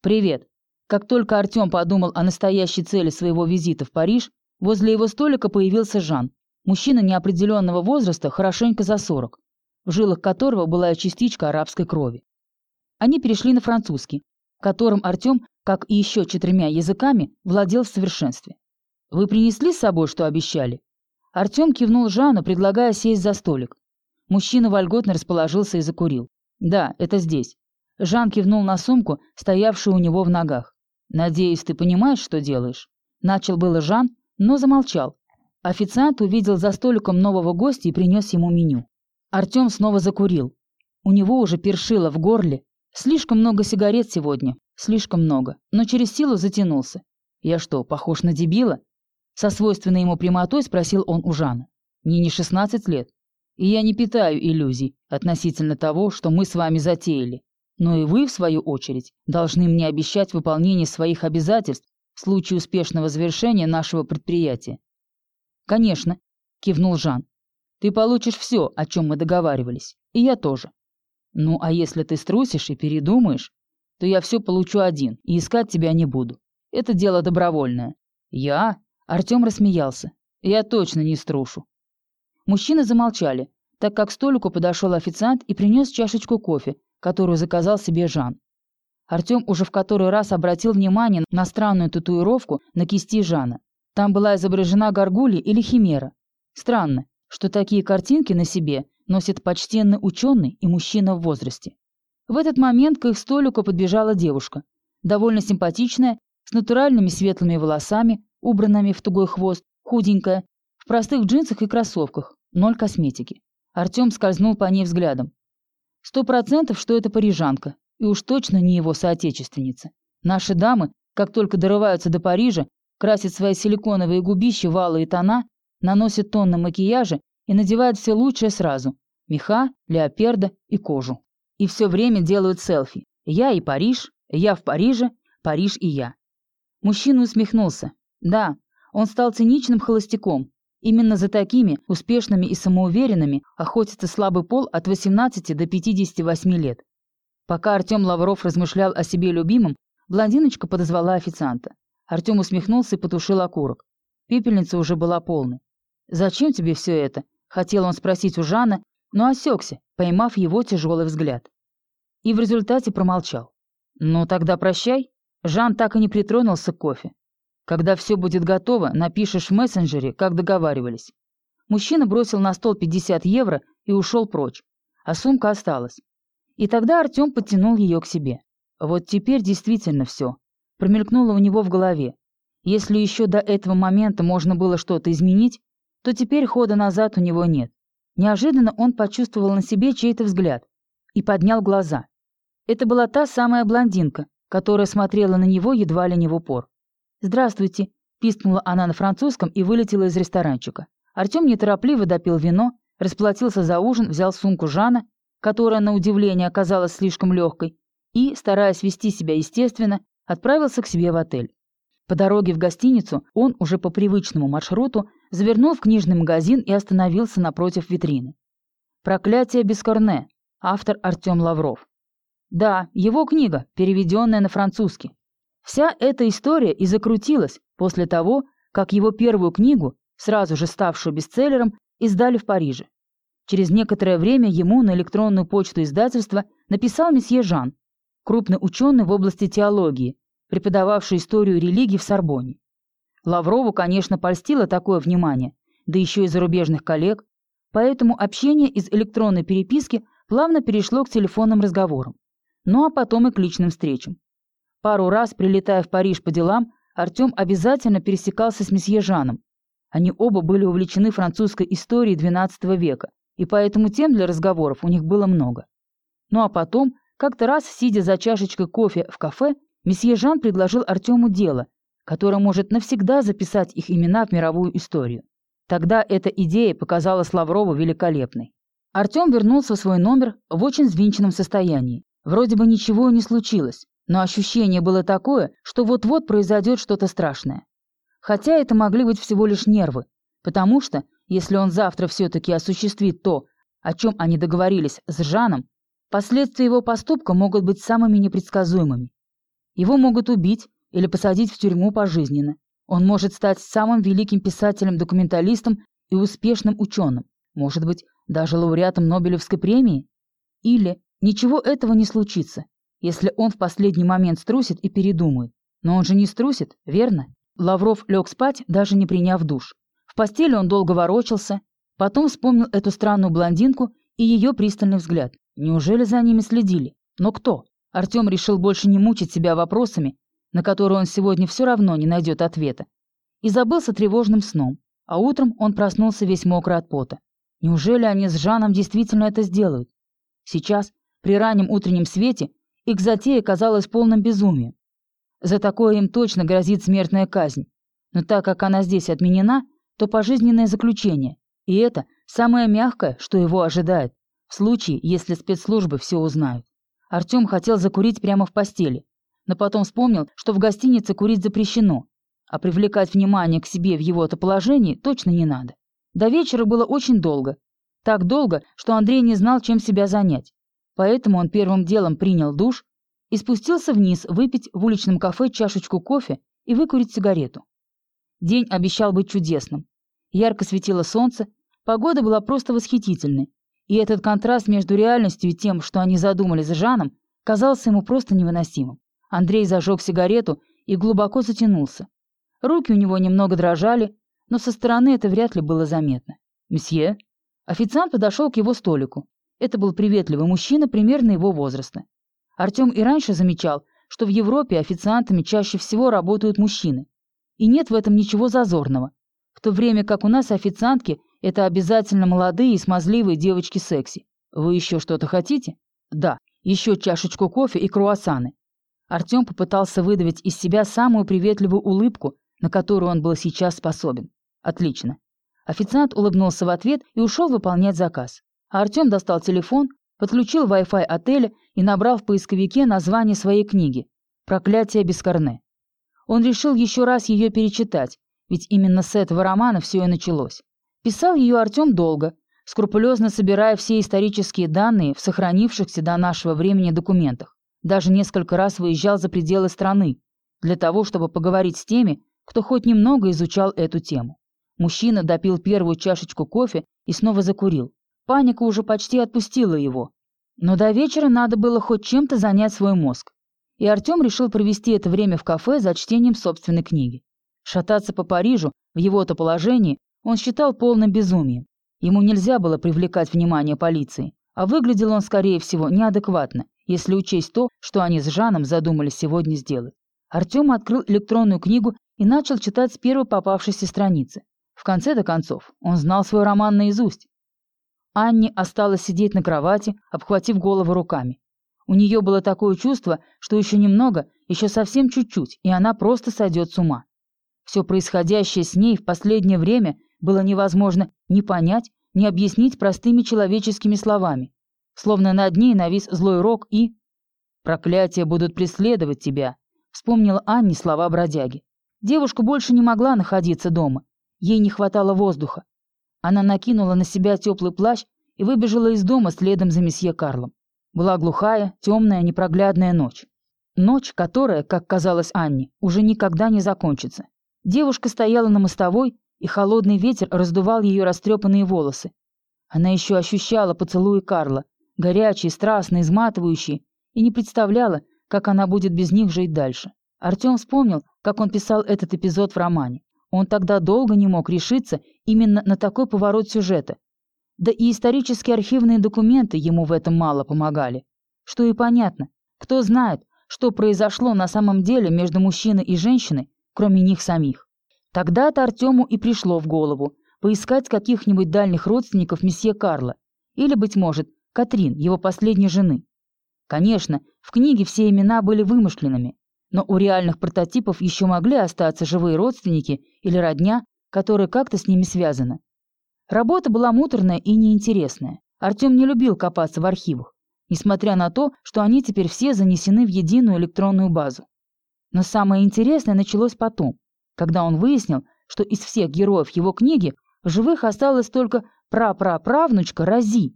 «Привет». Как только Артем подумал о настоящей цели своего визита в Париж, возле его столика появился Жан. Мужчина неопределенного возраста, хорошенько за сорок в жилах которого была частичка арабской крови. Они перешли на французский, которым Артем, как и еще четырьмя языками, владел в совершенстве. «Вы принесли с собой, что обещали?» Артем кивнул Жану, предлагая сесть за столик. Мужчина вольготно расположился и закурил. «Да, это здесь». Жан кивнул на сумку, стоявшую у него в ногах. «Надеюсь, ты понимаешь, что делаешь?» Начал было Жан, но замолчал. Официант увидел за столиком нового гостя и принес ему меню. Артем снова закурил. У него уже першило в горле. Слишком много сигарет сегодня, слишком много, но через силу затянулся. «Я что, похож на дебила?» Со свойственной ему прямотой спросил он у Жана. «Мне не 16 лет, и я не питаю иллюзий относительно того, что мы с вами затеяли. Но и вы, в свою очередь, должны мне обещать выполнение своих обязательств в случае успешного завершения нашего предприятия». «Конечно», — кивнул Жан. «Ты получишь все, о чем мы договаривались, и я тоже. Ну, а если ты струсишь и передумаешь, то я все получу один и искать тебя не буду. Это дело добровольное». «Я?» — Артем рассмеялся. «Я точно не струшу». Мужчины замолчали, так как к столику подошел официант и принес чашечку кофе, которую заказал себе Жан. Артем уже в который раз обратил внимание на странную татуировку на кисти Жана. Там была изображена горгулья или химера. Странно, что такие картинки на себе носит почтенный ученый и мужчина в возрасте. В этот момент к их столику подбежала девушка, довольно симпатичная, с натуральными светлыми волосами, убранными в тугой хвост, худенькая, в простых джинсах и кроссовках, ноль косметики. Артем скользнул по ней взглядом. Сто процентов, что это парижанка, и уж точно не его соотечественница. Наши дамы, как только дорываются до Парижа, красят свои силиконовые губища в алые тона, наносят тонны макияжа и надевают все лучшее сразу – меха, леоперда и кожу. И все время делают селфи. Я и Париж, я в Париже, Париж и я. Мужчина усмехнулся. Да, он стал циничным холостяком, Именно за такими, успешными и самоуверенными, охотится слабый пол от 18 до 58 лет. Пока Артем Лавров размышлял о себе любимом, блондиночка подозвала официанта. Артем усмехнулся и потушил окурок. Пепельница уже была полной. «Зачем тебе все это?» — хотел он спросить у Жана, но осекся, поймав его тяжелый взгляд. И в результате промолчал. «Ну тогда прощай». Жан так и не притронулся к кофе. Когда все будет готово, напишешь в мессенджере, как договаривались. Мужчина бросил на стол 50 евро и ушел прочь, а сумка осталась. И тогда Артем подтянул ее к себе. Вот теперь действительно все. Промелькнуло у него в голове. Если еще до этого момента можно было что-то изменить, то теперь хода назад у него нет. Неожиданно он почувствовал на себе чей-то взгляд и поднял глаза. Это была та самая блондинка, которая смотрела на него едва ли не в упор. «Здравствуйте», – пискнула она на французском и вылетела из ресторанчика. Артем неторопливо допил вино, расплатился за ужин, взял сумку Жана, которая, на удивление, оказалась слишком легкой, и, стараясь вести себя естественно, отправился к себе в отель. По дороге в гостиницу он уже по привычному маршруту завернул в книжный магазин и остановился напротив витрины. «Проклятие без корне», автор Артем Лавров. Да, его книга, переведенная на французский. Вся эта история и закрутилась после того, как его первую книгу, сразу же ставшую бестселлером, издали в Париже. Через некоторое время ему на электронную почту издательства написал месье Жан, крупный ученый в области теологии, преподававший историю религии в Сорбоне. Лаврову, конечно, польстило такое внимание, да еще и зарубежных коллег, поэтому общение из электронной переписки плавно перешло к телефонным разговорам, ну а потом и к личным встречам. Пару раз, прилетая в Париж по делам, Артем обязательно пересекался с месье Жаном. Они оба были увлечены французской историей XII века, и поэтому тем для разговоров у них было много. Ну а потом, как-то раз, сидя за чашечкой кофе в кафе, месье Жан предложил Артему дело, которое может навсегда записать их имена в мировую историю. Тогда эта идея показалась Лаврову великолепной. Артем вернулся в свой номер в очень взвинченном состоянии. Вроде бы ничего не случилось, но ощущение было такое, что вот-вот произойдет что-то страшное. Хотя это могли быть всего лишь нервы, потому что, если он завтра все-таки осуществит то, о чем они договорились с Жаном, последствия его поступка могут быть самыми непредсказуемыми. Его могут убить или посадить в тюрьму пожизненно. Он может стать самым великим писателем-документалистом и успешным ученым, может быть, даже лауреатом Нобелевской премии. Или ничего этого не случится, если он в последний момент струсит и передумает. Но он же не струсит, верно? Лавров лег спать, даже не приняв душ. Постели он долго ворочался, потом вспомнил эту странную блондинку и ее пристальный взгляд. Неужели за ними следили? Но кто? Артем решил больше не мучить себя вопросами, на которые он сегодня все равно не найдет ответа, и забылся тревожным сном, а утром он проснулся весь мокрый от пота. Неужели они с Жаном действительно это сделают? Сейчас, при раннем утреннем свете, их затея казалась полным безумием. За такое им точно грозит смертная казнь. Но так как она здесь отменена, то пожизненное заключение. И это самое мягкое, что его ожидает, в случае, если спецслужбы все узнают. Артем хотел закурить прямо в постели, но потом вспомнил, что в гостинице курить запрещено, а привлекать внимание к себе в его-то положении точно не надо. До вечера было очень долго. Так долго, что Андрей не знал, чем себя занять. Поэтому он первым делом принял душ и спустился вниз выпить в уличном кафе чашечку кофе и выкурить сигарету. День обещал быть чудесным. Ярко светило солнце, погода была просто восхитительной, и этот контраст между реальностью и тем, что они задумали с Жаном, казался ему просто невыносимым. Андрей зажег сигарету и глубоко затянулся. Руки у него немного дрожали, но со стороны это вряд ли было заметно. «Месье?» Официант подошел к его столику. Это был приветливый мужчина примерно его возраста. Артем и раньше замечал, что в Европе официантами чаще всего работают мужчины. И нет в этом ничего зазорного. В то время как у нас официантки – это обязательно молодые и смазливые девочки секси. Вы еще что-то хотите? Да, еще чашечку кофе и круассаны. Артем попытался выдавить из себя самую приветливую улыбку, на которую он был сейчас способен. Отлично. Официант улыбнулся в ответ и ушел выполнять заказ. А Артем достал телефон, подключил Wi-Fi отеля и набрал в поисковике название своей книги «Проклятие без корне». Он решил еще раз ее перечитать, ведь именно с этого романа все и началось. Писал ее Артем долго, скрупулезно собирая все исторические данные в сохранившихся до нашего времени документах. Даже несколько раз выезжал за пределы страны, для того, чтобы поговорить с теми, кто хоть немного изучал эту тему. Мужчина допил первую чашечку кофе и снова закурил. Паника уже почти отпустила его. Но до вечера надо было хоть чем-то занять свой мозг. И Артем решил провести это время в кафе за чтением собственной книги. Шататься по Парижу в его-то положении он считал полным безумием. Ему нельзя было привлекать внимание полиции, а выглядел он, скорее всего, неадекватно, если учесть то, что они с Жаном задумали сегодня сделать. Артем открыл электронную книгу и начал читать с первой попавшейся страницы. В конце-то концов, он знал свой роман наизусть. Анне осталось сидеть на кровати, обхватив голову руками. У нее было такое чувство, что еще немного, еще совсем чуть-чуть, и она просто сойдет с ума. Все происходящее с ней в последнее время было невозможно ни понять, ни объяснить простыми человеческими словами. Словно над ней навис злой рок и... «Проклятия будут преследовать тебя», — вспомнила Анне слова бродяги. Девушка больше не могла находиться дома. Ей не хватало воздуха. Она накинула на себя теплый плащ и выбежала из дома следом за месье Карлом. Была глухая, темная, непроглядная ночь. Ночь, которая, как казалось Анне, уже никогда не закончится. Девушка стояла на мостовой, и холодный ветер раздувал ее растрепанные волосы. Она еще ощущала поцелуи Карла, горячие, страстные, изматывающие, и не представляла, как она будет без них жить дальше. Артем вспомнил, как он писал этот эпизод в романе. Он тогда долго не мог решиться именно на такой поворот сюжета. Да и исторические архивные документы ему в этом мало помогали. Что и понятно. Кто знает, что произошло на самом деле между мужчиной и женщиной, кроме них самих. Тогда-то Артему и пришло в голову поискать каких-нибудь дальних родственников месье Карла, или, быть может, Катрин, его последней жены. Конечно, в книге все имена были вымышленными, но у реальных прототипов еще могли остаться живые родственники или родня, которые как-то с ними связаны. Работа была муторная и неинтересная. Артем не любил копаться в архивах, несмотря на то, что они теперь все занесены в единую электронную базу. Но самое интересное началось потом, когда он выяснил, что из всех героев его книги в живых осталась только прапраправнучка Рази,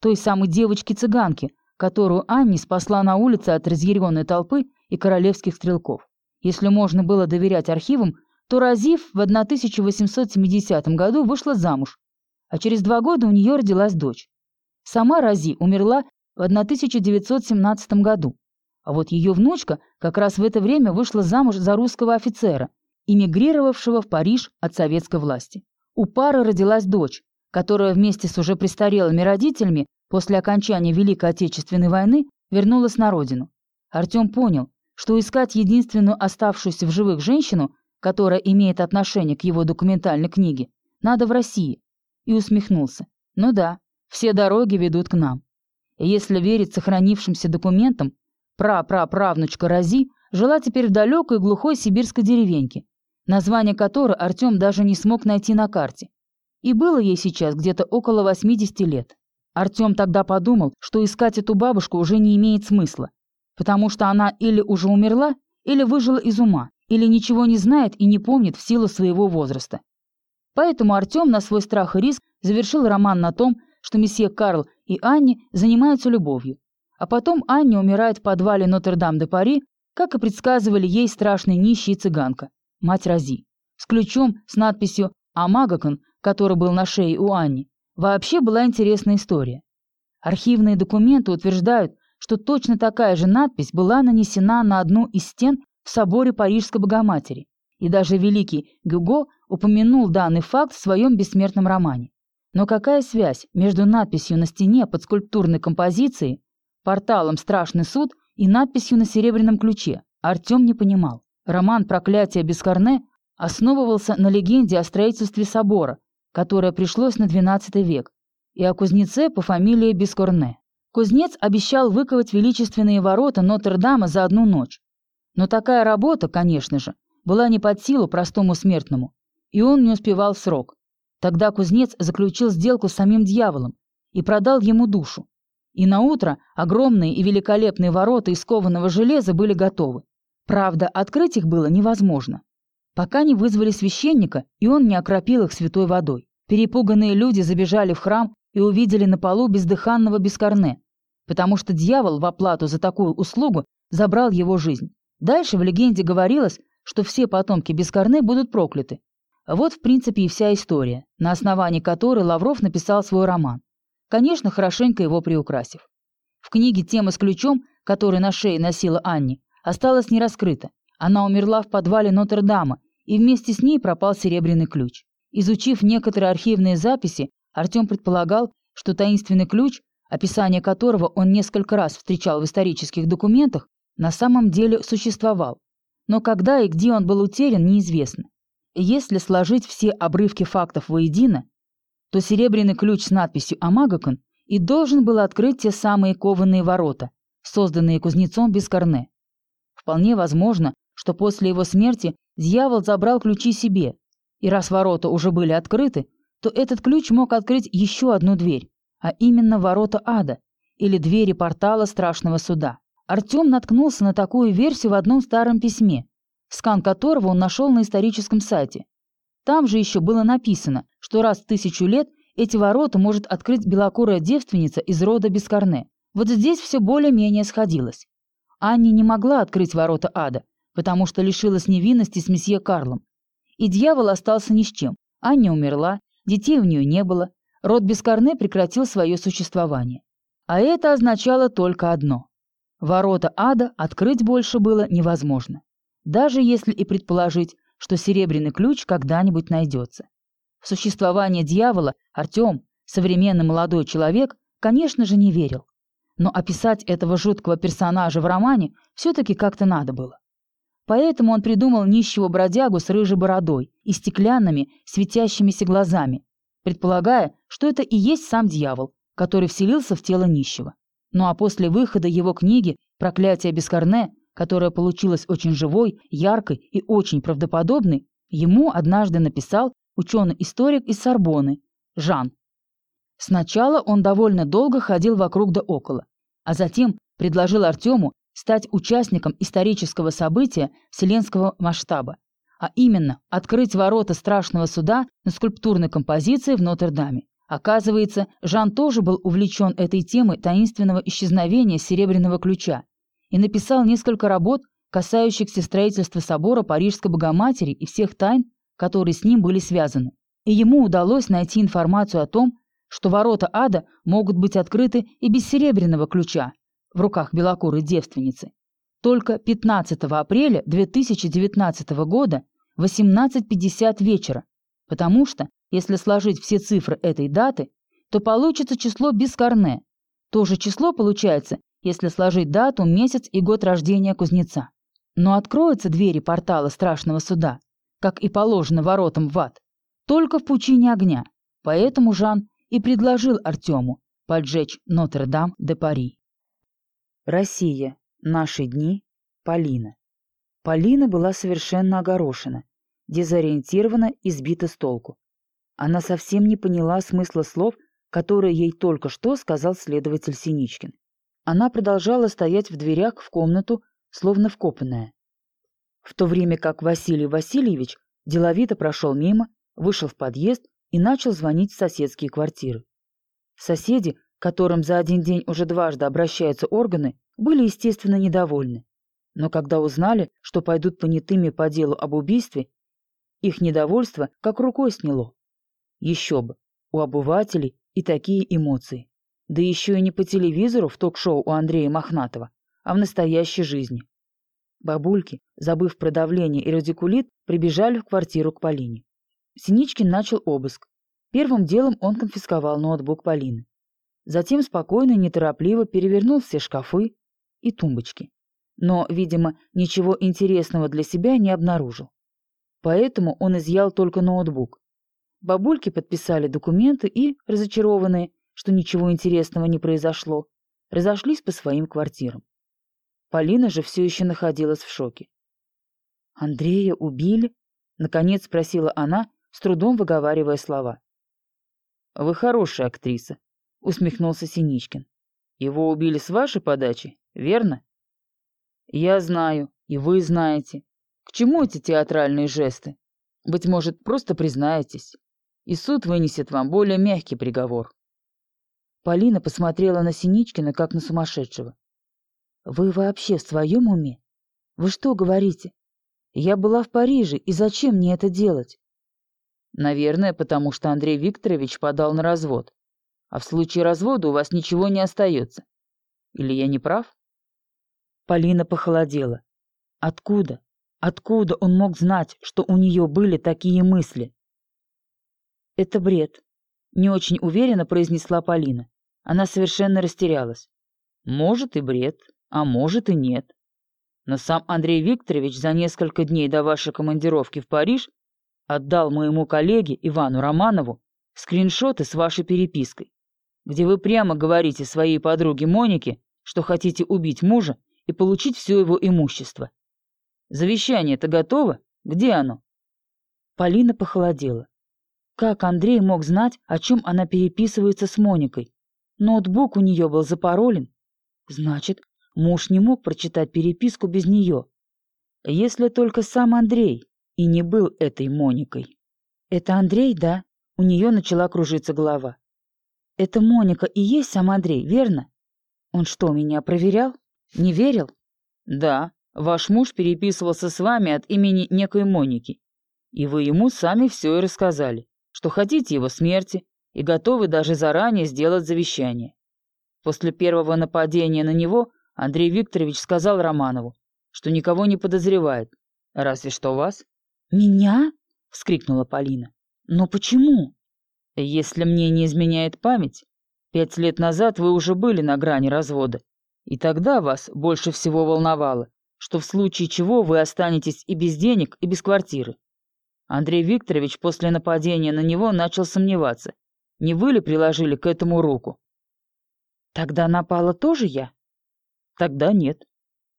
той самой девочки-цыганки, которую Анни спасла на улице от разъяренной толпы и королевских стрелков. Если можно было доверять архивам, то Разив в 1870 году вышла замуж, а через два года у нее родилась дочь. Сама Рази умерла в 1917 году, а вот ее внучка как раз в это время вышла замуж за русского офицера, эмигрировавшего в Париж от советской власти. у пары родилась дочь, которая вместе с уже престарелыми родителями после окончания Великой Отечественной войны вернулась на родину. Артем понял, что искать единственную оставшуюся в живых женщину, которая имеет отношение к его документальной книге, надо в России, и усмехнулся. Ну да, все дороги ведут к нам. И если верить сохранившимся документам, пра-пра-правнучка Рази жила теперь в далекой глухой сибирской деревеньке, название которой Артем даже не смог найти на карте. И было ей сейчас где-то около 80 лет. Артем тогда подумал, что искать эту бабушку уже не имеет смысла, потому что она или уже умерла, или выжила из ума, или ничего не знает и не помнит в силу своего возраста. Поэтому Артем на свой страх и риск завершил роман на том, что месье Карл и Анни занимаются любовью. А потом Анни умирает в подвале Нотр-Дам-де-Пари, как и предсказывали ей страшная нищая цыганка, мать Рази, с ключом с надписью «Амагакон», который был на шее у Анни. Вообще была интересная история. Архивные документы утверждают, что точно такая же надпись была нанесена на одну из стен в соборе Парижской Богоматери, и даже великий Гюго упомянул данный факт в своем бессмертном романе. Но какая связь между надписью на стене под скульптурной композицией, порталом «Страшный суд» и надписью на серебряном ключе, Артем не понимал. Роман «Проклятие Бескорне» основывался на легенде о строительстве собора, которое пришлось на XII век, и о кузнеце по фамилии Бескорне. Кузнец обещал выковать величественные ворота Нотр-Дама за одну ночь. Но такая работа, конечно же, была не под силу простому смертному, и он не успевал срок. Тогда кузнец заключил сделку с самим дьяволом и продал ему душу. И на утро огромные и великолепные ворота из кованого железа были готовы. Правда, открыть их было невозможно. Пока не вызвали священника, и он не окропил их святой водой. Перепуганные люди забежали в храм и увидели на полу бездыханного Бескорне, потому что дьявол в оплату за такую услугу забрал его жизнь. Дальше в легенде говорилось, что все потомки Бескорне будут прокляты, вот, в принципе, и вся история, на основании которой Лавров написал свой роман. Конечно, хорошенько его приукрасив. В книге тема с ключом, который на шее носила Анни, осталась не раскрыта. Она умерла в подвале Нотр-Дама, и вместе с ней пропал серебряный ключ. Изучив некоторые архивные записи, Артем предполагал, что таинственный ключ, описание которого он несколько раз встречал в исторических документах, на самом деле существовал. Но когда и где он был утерян, неизвестно. Если сложить все обрывки фактов воедино, то серебряный ключ с надписью «Амагакон» и должен был открыть те самые кованые ворота, созданные кузнецом без корне. Вполне возможно, что после его смерти дьявол забрал ключи себе, и раз ворота уже были открыты, то этот ключ мог открыть еще одну дверь, а именно ворота ада или двери портала страшного суда. Артем наткнулся на такую версию в одном старом письме, скан которого он нашел на историческом сайте. Там же еще было написано, что раз в тысячу лет эти ворота может открыть белокурая девственница из рода Бескорне. Вот здесь все более-менее сходилось. Анни не могла открыть ворота ада, потому что лишилась невинности с месье Карлом. И дьявол остался ни с чем. Ання умерла, детей у нее не было, род Бескорне прекратил свое существование. А это означало только одно. Ворота ада открыть больше было невозможно даже если и предположить, что серебряный ключ когда-нибудь найдется. В существование дьявола Артем, современный молодой человек, конечно же, не верил. Но описать этого жуткого персонажа в романе все-таки как-то надо было. Поэтому он придумал нищего бродягу с рыжей бородой и стеклянными, светящимися глазами, предполагая, что это и есть сам дьявол, который вселился в тело нищего. Ну а после выхода его книги «Проклятие Бескорне» которая получилась очень живой, яркой и очень правдоподобной, ему однажды написал ученый-историк из Сорбоны, Жан. Сначала он довольно долго ходил вокруг да около, а затем предложил Артему стать участником исторического события вселенского масштаба, а именно открыть ворота страшного суда на скульптурной композиции в Нотр-Даме. Оказывается, Жан тоже был увлечен этой темой таинственного исчезновения серебряного ключа и написал несколько работ, касающихся строительства собора Парижской Богоматери и всех тайн, которые с ним были связаны. И ему удалось найти информацию о том, что ворота ада могут быть открыты и без серебряного ключа в руках белокурой девственницы. Только 15 апреля 2019 года в 18.50 вечера, потому что Если сложить все цифры этой даты, то получится число без корне. То же число получается, если сложить дату, месяц и год рождения кузнеца. Но откроются двери портала страшного суда, как и положено воротам в ад, только в пучине огня. Поэтому Жан и предложил Артему поджечь Нотр-Дам-де-Пари. Россия. Наши дни. Полина. Полина была совершенно огорошена, дезориентирована и сбита с толку. Она совсем не поняла смысла слов, которые ей только что сказал следователь Синичкин. Она продолжала стоять в дверях в комнату, словно вкопанная. В то время как Василий Васильевич деловито прошел мимо, вышел в подъезд и начал звонить в соседские квартиры. Соседи, которым за один день уже дважды обращаются органы, были, естественно, недовольны. Но когда узнали, что пойдут понятыми по делу об убийстве, их недовольство как рукой сняло. Еще бы, у обывателей и такие эмоции. Да еще и не по телевизору в ток-шоу у Андрея Мохнатова, а в настоящей жизни. Бабульки, забыв про давление и радикулит, прибежали в квартиру к Полине. Синичкин начал обыск. Первым делом он конфисковал ноутбук Полины. Затем спокойно и неторопливо перевернул все шкафы и тумбочки. Но, видимо, ничего интересного для себя не обнаружил. Поэтому он изъял только ноутбук. Бабульки подписали документы и, разочарованные, что ничего интересного не произошло, разошлись по своим квартирам. Полина же все еще находилась в шоке. «Андрея убили?» — наконец спросила она, с трудом выговаривая слова. «Вы хорошая актриса», — усмехнулся Синичкин. «Его убили с вашей подачи, верно?» «Я знаю, и вы знаете. К чему эти театральные жесты? Быть может, просто признаетесь, и суд вынесет вам более мягкий приговор». Полина посмотрела на Синичкина, как на сумасшедшего. «Вы вообще в своем уме? Вы что говорите? Я была в Париже, и зачем мне это делать?» Наверное, потому что Андрей Викторович подал на развод. А в случае развода у вас ничего не остается. Или я не прав? Полина похолодела. Откуда? Откуда он мог знать, что у нее были такие мысли? Это бред. Не очень уверенно произнесла Полина. Она совершенно растерялась. Может и бред, а может и нет. Но сам Андрей Викторович за несколько дней до вашей командировки в Париж отдал моему коллеге Ивану Романову скриншоты с вашей перепиской, где вы прямо говорите своей подруге Монике, что хотите убить мужа и получить все его имущество. Завещание-то готово? Где оно? Полина похолодела. Как Андрей мог знать, о чем она переписывается с Моникой? Ноутбук у нее был запаролен. Значит, муж не мог прочитать переписку без нее. Если только сам Андрей и не был этой Моникой. «Это Андрей, да?» У нее начала кружиться голова. «Это Моника и есть сам Андрей, верно? Он что, меня проверял? Не верил?» «Да, ваш муж переписывался с вами от имени некой Моники, и вы ему сами все и рассказали, что хотите его смерти и готовы даже заранее сделать завещание. После первого нападения на него Андрей Викторович сказал Романову, что никого не подозревает, разве что вас. «Меня?» — вскрикнула Полина. «Но почему?» «Если мне не изменяет память, пять лет назад вы уже были на грани развода, и тогда вас больше всего волновало, что в случае чего вы останетесь и без денег, и без квартиры. Андрей Викторович после нападения на него начал сомневаться, не вы ли приложили к этому руку. Тогда напала тоже я? Тогда нет,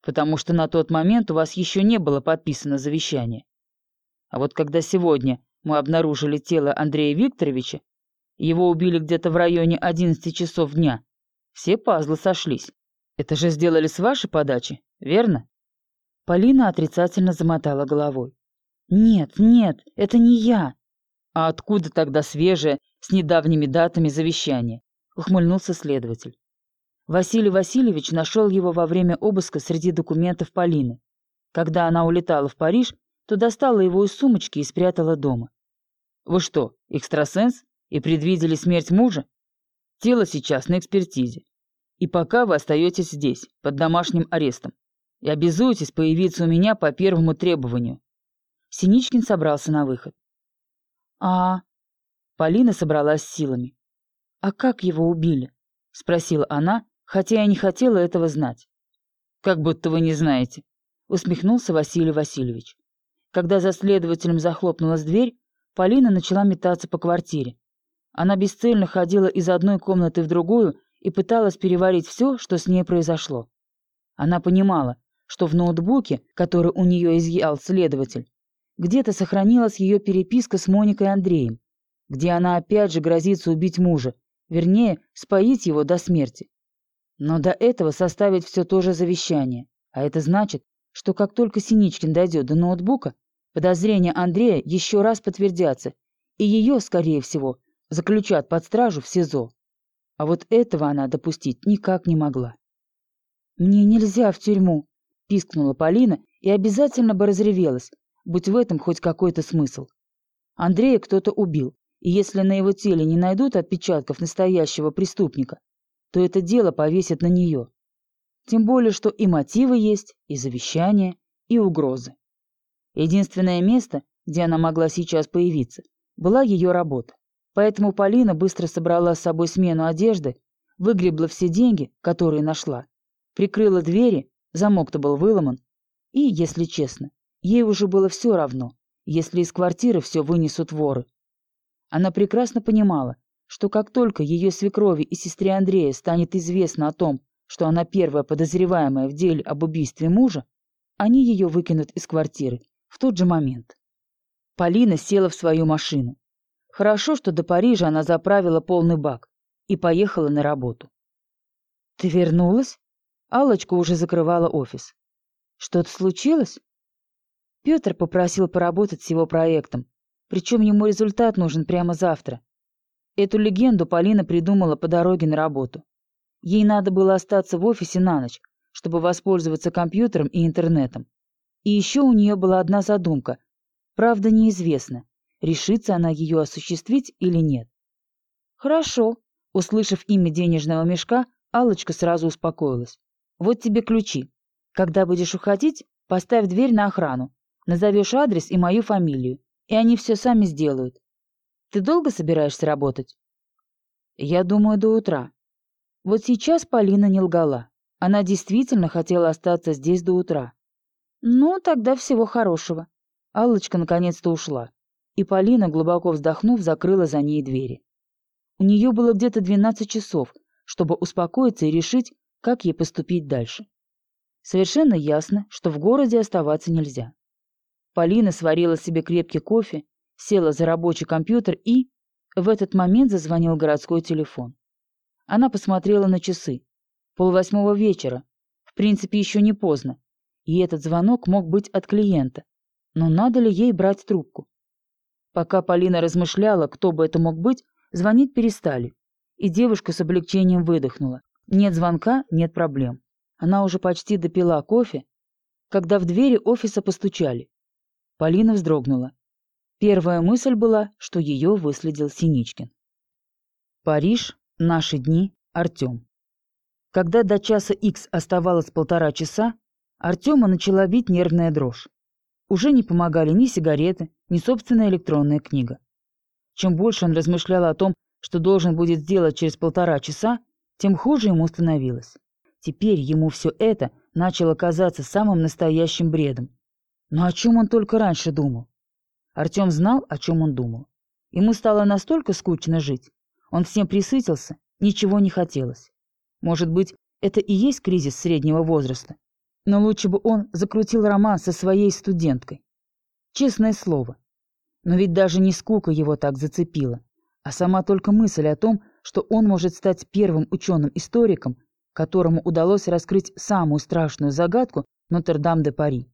потому что на тот момент у вас еще не было подписано завещание. А вот когда сегодня мы обнаружили тело Андрея Викторовича, его убили где-то в районе 11 часов дня, все пазлы сошлись. Это же сделали с вашей подачи, верно? Полина отрицательно замотала головой. «Нет, нет, это не я». «А откуда тогда свежее, с недавними датами завещание?» — ухмыльнулся следователь. Василий Васильевич нашел его во время обыска среди документов Полины. Когда она улетала в Париж, то достала его из сумочки и спрятала дома. «Вы что, экстрасенс? И предвидели смерть мужа? Тело сейчас на экспертизе. И пока вы остаетесь здесь, под домашним арестом, и обязуетесь появиться у меня по первому требованию». Синичкин собрался на выход. «А Полина собралась силами. «А как его убили?» — спросила она, хотя я не хотела этого знать. «Как будто вы не знаете», — усмехнулся Василий Васильевич. Когда за следователем захлопнулась дверь, Полина начала метаться по квартире. Она бесцельно ходила из одной комнаты в другую и пыталась переварить все, что с ней произошло. Она понимала, что в ноутбуке, который у нее изъял следователь, где-то сохранилась ее переписка с Моникой Андреем, где она опять же грозится убить мужа, вернее, споить его до смерти. Но до этого составить все то же завещание, а это значит, что как только Синичкин дойдет до ноутбука, подозрения Андрея еще раз подтвердятся, и ее, скорее всего, заключат под стражу в СИЗО. А вот этого она допустить никак не могла. «Мне нельзя в тюрьму», — пискнула Полина и обязательно бы разревелась, будь в этом хоть какой-то смысл. Андрея кто-то убил, и если на его теле не найдут отпечатков настоящего преступника, то это дело повесят на нее. Тем более, что и мотивы есть, и завещание, и угрозы. Единственное место, где она могла сейчас появиться, была ее работа. Поэтому Полина быстро собрала с собой смену одежды, выгребла все деньги, которые нашла, прикрыла двери, замок-то был выломан, и, если честно, ей уже было все равно, если из квартиры все вынесут воры. Она прекрасно понимала, что как только ее свекрови и сестре Андрея станет известно о том, что она первая подозреваемая в деле об убийстве мужа, они ее выкинут из квартиры в тот же момент. Полина села в свою машину. Хорошо, что до Парижа она заправила полный бак и поехала на работу. «Ты вернулась?» Аллочка уже закрывала офис. «Что-то случилось?» Петр попросил поработать с его проектом, причем ему результат нужен прямо завтра. Эту легенду Полина придумала по дороге на работу. Ей надо было остаться в офисе на ночь, чтобы воспользоваться компьютером и интернетом. И еще у нее была одна задумка. Правда, неизвестно, решится она ее осуществить или нет. «Хорошо», — услышав имя денежного мешка, алочка сразу успокоилась. «Вот тебе ключи. Когда будешь уходить, поставь дверь на охрану. Назовешь адрес и мою фамилию, и они все сами сделают. Ты долго собираешься работать?» «Я думаю, до утра», вот сейчас Полина не лгала. Она действительно хотела остаться здесь до утра. Ну, тогда всего хорошего. Аллочка наконец-то ушла. И Полина, глубоко вздохнув, закрыла за ней двери. У нее было где-то 12 часов, чтобы успокоиться и решить, как ей поступить дальше. Совершенно ясно, что в городе оставаться нельзя. Полина сварила себе крепкий кофе, села за рабочий компьютер и... В этот момент зазвонил городской телефон. Она посмотрела на часы. Полвосьмого вечера. В принципе, еще не поздно. И этот звонок мог быть от клиента. Но надо ли ей брать трубку? Пока Полина размышляла, кто бы это мог быть, звонить перестали. И девушка с облегчением выдохнула. Нет звонка, нет проблем. Она уже почти допила кофе, когда в двери офиса постучали. Полина вздрогнула. Первая мысль была, что ее выследил Синичкин. Париж, Наши дни. Артем. Когда до часа X оставалось полтора часа, Артема начала бить нервная дрожь. Уже не помогали ни сигареты, ни собственная электронная книга. Чем больше он размышлял о том, что должен будет сделать через полтора часа, тем хуже ему становилось. Теперь ему все это начало казаться самым настоящим бредом. Но о чем он только раньше думал? Артем знал, о чем он думал. Ему стало настолько скучно жить, он всем присытился, ничего не хотелось. Может быть, это и есть кризис среднего возраста. Но лучше бы он закрутил роман со своей студенткой. Честное слово. Но ведь даже не скука его так зацепила, а сама только мысль о том, что он может стать первым ученым-историком, которому удалось раскрыть самую страшную загадку Нотр-Дам-де-Пари.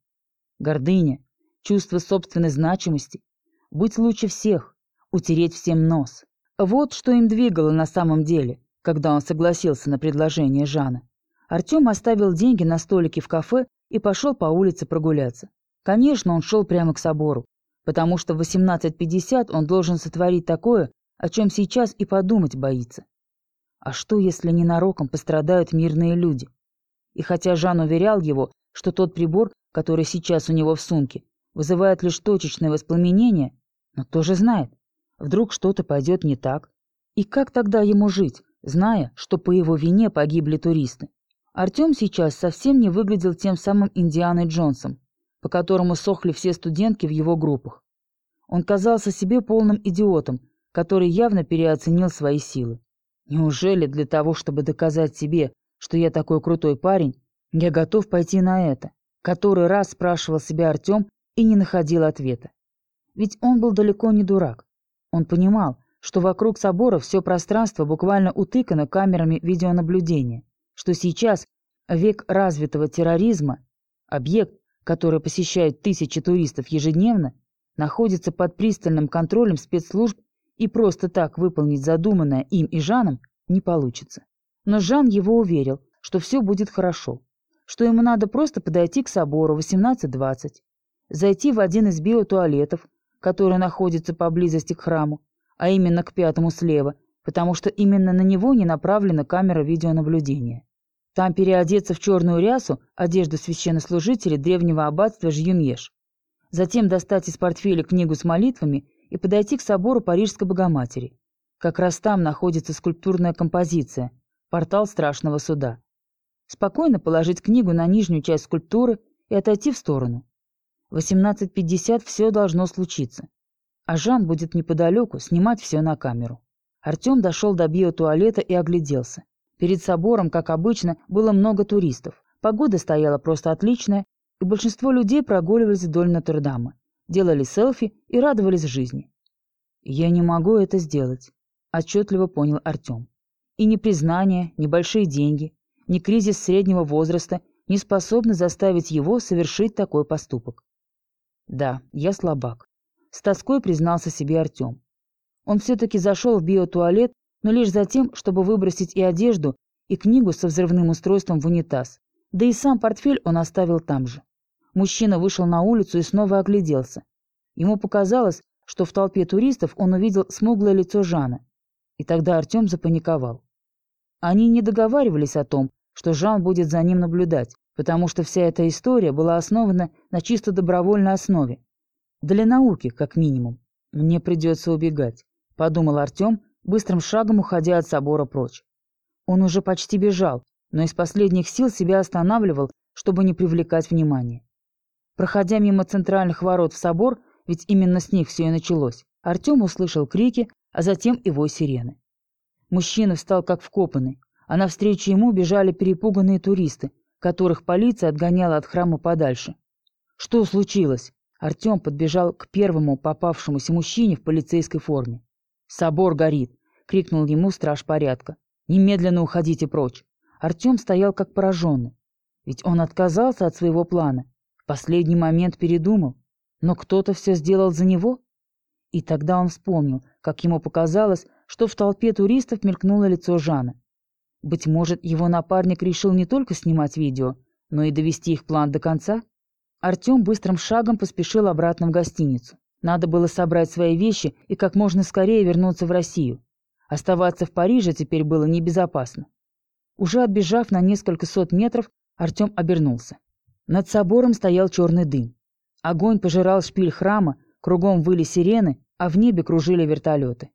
Гордыня, чувство собственной значимости, быть лучше всех, утереть всем нос. Вот что им двигало на самом деле, когда он согласился на предложение Жана. Артем оставил деньги на столике в кафе и пошел по улице прогуляться. Конечно, он шел прямо к собору, потому что в 18.50 он должен сотворить такое, о чем сейчас и подумать боится. А что, если ненароком пострадают мирные люди? И хотя Жан уверял его, что тот прибор, который сейчас у него в сумке, вызывает лишь точечное воспламенение, но тоже знает, Вдруг что-то пойдет не так? И как тогда ему жить, зная, что по его вине погибли туристы? Артем сейчас совсем не выглядел тем самым Индианой Джонсом, по которому сохли все студентки в его группах. Он казался себе полным идиотом, который явно переоценил свои силы. Неужели для того, чтобы доказать себе, что я такой крутой парень, я готов пойти на это? Который раз спрашивал себя Артем и не находил ответа. Ведь он был далеко не дурак. Он понимал, что вокруг собора все пространство буквально утыкано камерами видеонаблюдения, что сейчас век развитого терроризма, объект, который посещает тысячи туристов ежедневно, находится под пристальным контролем спецслужб и просто так выполнить задуманное им и Жаном не получится. Но Жан его уверил, что все будет хорошо, что ему надо просто подойти к собору 18.20, зайти в один из биотуалетов, который находится поблизости к храму, а именно к пятому слева, потому что именно на него не направлена камера видеонаблюдения. Там переодеться в черную рясу, одежду священнослужителей древнего аббатства Жьюмьеш. Затем достать из портфеля книгу с молитвами и подойти к собору Парижской Богоматери. Как раз там находится скульптурная композиция «Портал страшного суда». Спокойно положить книгу на нижнюю часть скульптуры и отойти в сторону. В 18.50 все должно случиться. А Жан будет неподалеку снимать все на камеру. Артем дошел до биотуалета и огляделся. Перед собором, как обычно, было много туристов. Погода стояла просто отличная, и большинство людей прогуливались вдоль Нотр-Дама делали селфи и радовались жизни. «Я не могу это сделать», – отчетливо понял Артем. И ни признание, ни большие деньги, ни кризис среднего возраста не способны заставить его совершить такой поступок. «Да, я слабак», – с тоской признался себе Артем. Он все-таки зашел в биотуалет, но лишь за тем, чтобы выбросить и одежду, и книгу со взрывным устройством в унитаз, да и сам портфель он оставил там же. Мужчина вышел на улицу и снова огляделся. Ему показалось, что в толпе туристов он увидел смуглое лицо Жана. И тогда Артем запаниковал. Они не договаривались о том, что Жан будет за ним наблюдать, потому что вся эта история была основана на чисто добровольной основе. Для науки, как минимум. «Мне придется убегать», — подумал Артем, быстрым шагом уходя от собора прочь. Он уже почти бежал, но из последних сил себя останавливал, чтобы не привлекать внимания. Проходя мимо центральных ворот в собор, ведь именно с них все и началось, Артем услышал крики, а затем вой сирены. Мужчина встал как вкопанный, а навстречу ему бежали перепуганные туристы, которых полиция отгоняла от храма подальше. Что случилось? Артем подбежал к первому попавшемуся мужчине в полицейской форме. «Собор горит!» — крикнул ему страж порядка. «Немедленно уходите прочь!» Артем стоял как пораженный. Ведь он отказался от своего плана последний момент передумал, но кто-то все сделал за него? И тогда он вспомнил, как ему показалось, что в толпе туристов мелькнуло лицо Жана. Быть может, его напарник решил не только снимать видео, но и довести их план до конца? Артем быстрым шагом поспешил обратно в гостиницу. Надо было собрать свои вещи и как можно скорее вернуться в Россию. Оставаться в Париже теперь было небезопасно. Уже отбежав на несколько сот метров, Артем обернулся. Над собором стоял черный дым. Огонь пожирал шпиль храма, кругом выли сирены, а в небе кружили вертолеты.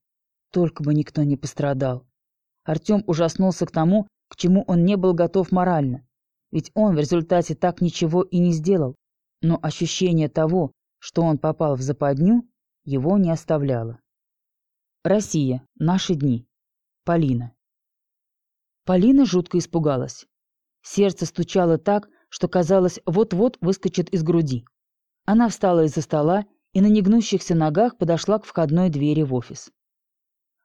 Только бы никто не пострадал. Артем ужаснулся к тому, к чему он не был готов морально. Ведь он в результате так ничего и не сделал. Но ощущение того, что он попал в западню, его не оставляло. Россия. Наши дни. Полина. Полина жутко испугалась. Сердце стучало так, что, казалось, вот-вот выскочит из груди. Она встала из-за стола и на негнущихся ногах подошла к входной двери в офис.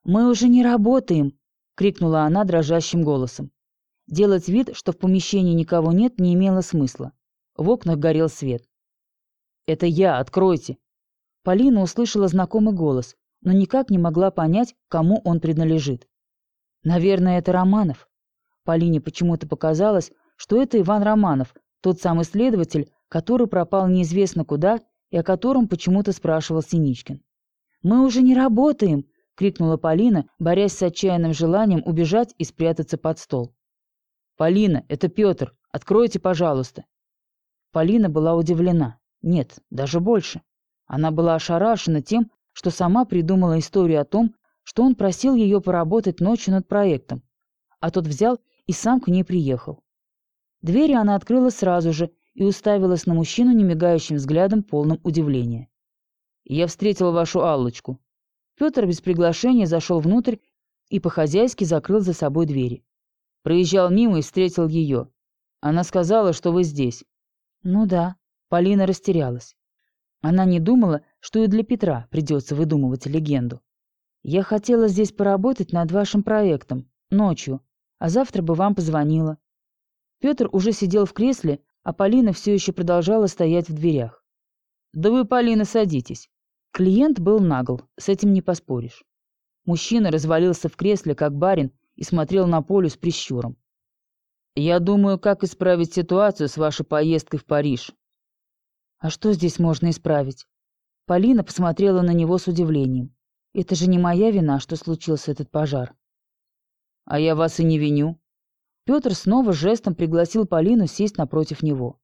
«Мы уже не работаем!» — крикнула она дрожащим голосом. Делать вид, что в помещении никого нет, не имело смысла. В окнах горел свет. «Это я, откройте!» Полина услышала знакомый голос, но никак не могла понять, кому он принадлежит. «Наверное, это Романов». Полине почему-то показалось, что это Иван Романов, тот самый следователь, который пропал неизвестно куда и о котором почему-то спрашивал Синичкин. «Мы уже не работаем!» — крикнула Полина, борясь с отчаянным желанием убежать и спрятаться под стол. «Полина, это Петр! Откройте, пожалуйста!» Полина была удивлена. Нет, даже больше. Она была ошарашена тем, что сама придумала историю о том, что он просил ее поработать ночью над проектом, а тот взял и сам к ней приехал. Двери она открыла сразу же и уставилась на мужчину немигающим взглядом, полным удивления. «Я встретил вашу Аллочку». Петр без приглашения зашел внутрь и по-хозяйски закрыл за собой двери. Проезжал мимо и встретил ее. Она сказала, что вы здесь. Ну да, Полина растерялась. Она не думала, что и для Петра придется выдумывать легенду. Я хотела здесь поработать над вашим проектом, ночью, а завтра бы вам позвонила. Петр уже сидел в кресле, а Полина все еще продолжала стоять в дверях. «Да вы, Полина, садитесь». Клиент был нагл, с этим не поспоришь. Мужчина развалился в кресле, как барин, и смотрел на Полю с прищуром. «Я думаю, как исправить ситуацию с вашей поездкой в Париж». «А что здесь можно исправить?» Полина посмотрела на него с удивлением. «Это же не моя вина, что случился этот пожар». «А я вас и не виню». Петр снова жестом пригласил Полину сесть напротив него.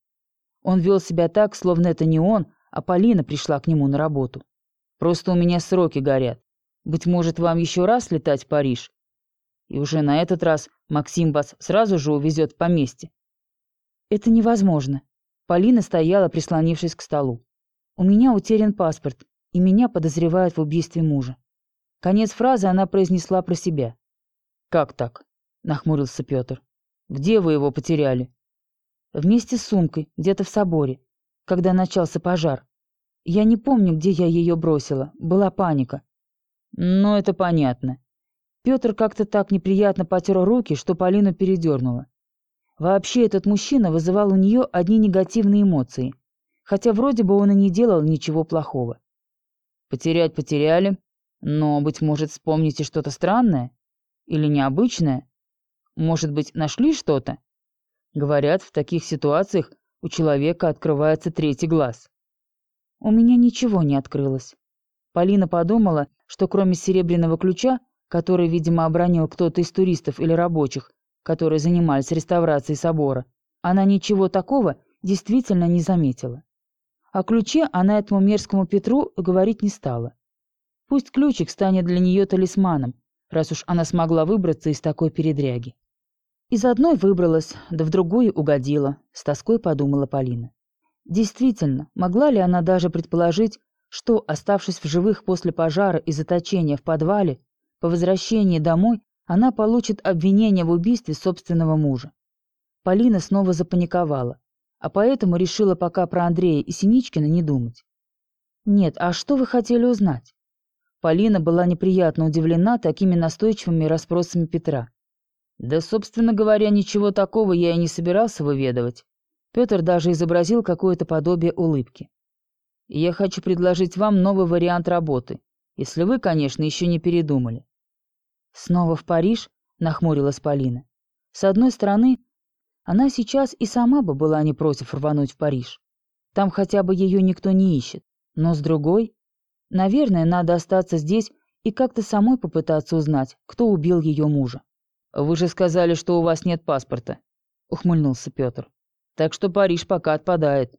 Он вел себя так, словно это не он, а Полина пришла к нему на работу. «Просто у меня сроки горят. Быть может, вам еще раз летать в Париж? И уже на этот раз Максим вас сразу же увезет в поместье. Это невозможно. Полина стояла, прислонившись к столу. У меня утерян паспорт, и меня подозревают в убийстве мужа. Конец фразы она произнесла про себя. «Как так?» — нахмурился Петр. «Где вы его потеряли?» «Вместе с сумкой, где-то в соборе, когда начался пожар. Я не помню, где я ее бросила, была паника. «Ну, это понятно». Петр как-то так неприятно потер руки, что Полину передернуло. Вообще этот мужчина вызывал у нее одни негативные эмоции, хотя вроде бы он и не делал ничего плохого. «Потерять потеряли, но, быть может, вспомните что-то странное? Или необычное? Может быть, нашли что-то?» Говорят, в таких ситуациях у человека открывается третий глаз. У меня ничего не открылось. Полина подумала, что кроме серебряного ключа, который, видимо, обронил кто-то из туристов или рабочих, которые занимались реставрацией собора, она ничего такого действительно не заметила. О ключе она этому мерзкому Петру говорить не стала. Пусть ключик станет для нее талисманом, раз уж она смогла выбраться из такой передряги. Из одной выбралась, да в другую угодила, с тоской подумала Полина. Действительно, могла ли она даже предположить, что, оставшись в живых после пожара и заточения в подвале, по возвращении домой она получит обвинение в убийстве собственного мужа. Полина снова запаниковала, а поэтому решила пока про Андрея и Синичкина не думать. «Нет, а что вы хотели узнать?» Полина была неприятно удивлена такими настойчивыми расспросами Петра. «Да, собственно говоря, ничего такого я и не собирался выведывать». Петр даже изобразил какое-то подобие улыбки я хочу предложить вам новый вариант работы, если вы, конечно, еще не передумали». «Снова в Париж?» — нахмурилась Полина. «С одной стороны, она сейчас и сама бы была не против рвануть в Париж. Там хотя бы ее никто не ищет. Но с другой, наверное, надо остаться здесь и как-то самой попытаться узнать, кто убил ее мужа. «Вы же сказали, что у вас нет паспорта», — ухмыльнулся Петр. «Так что Париж пока отпадает».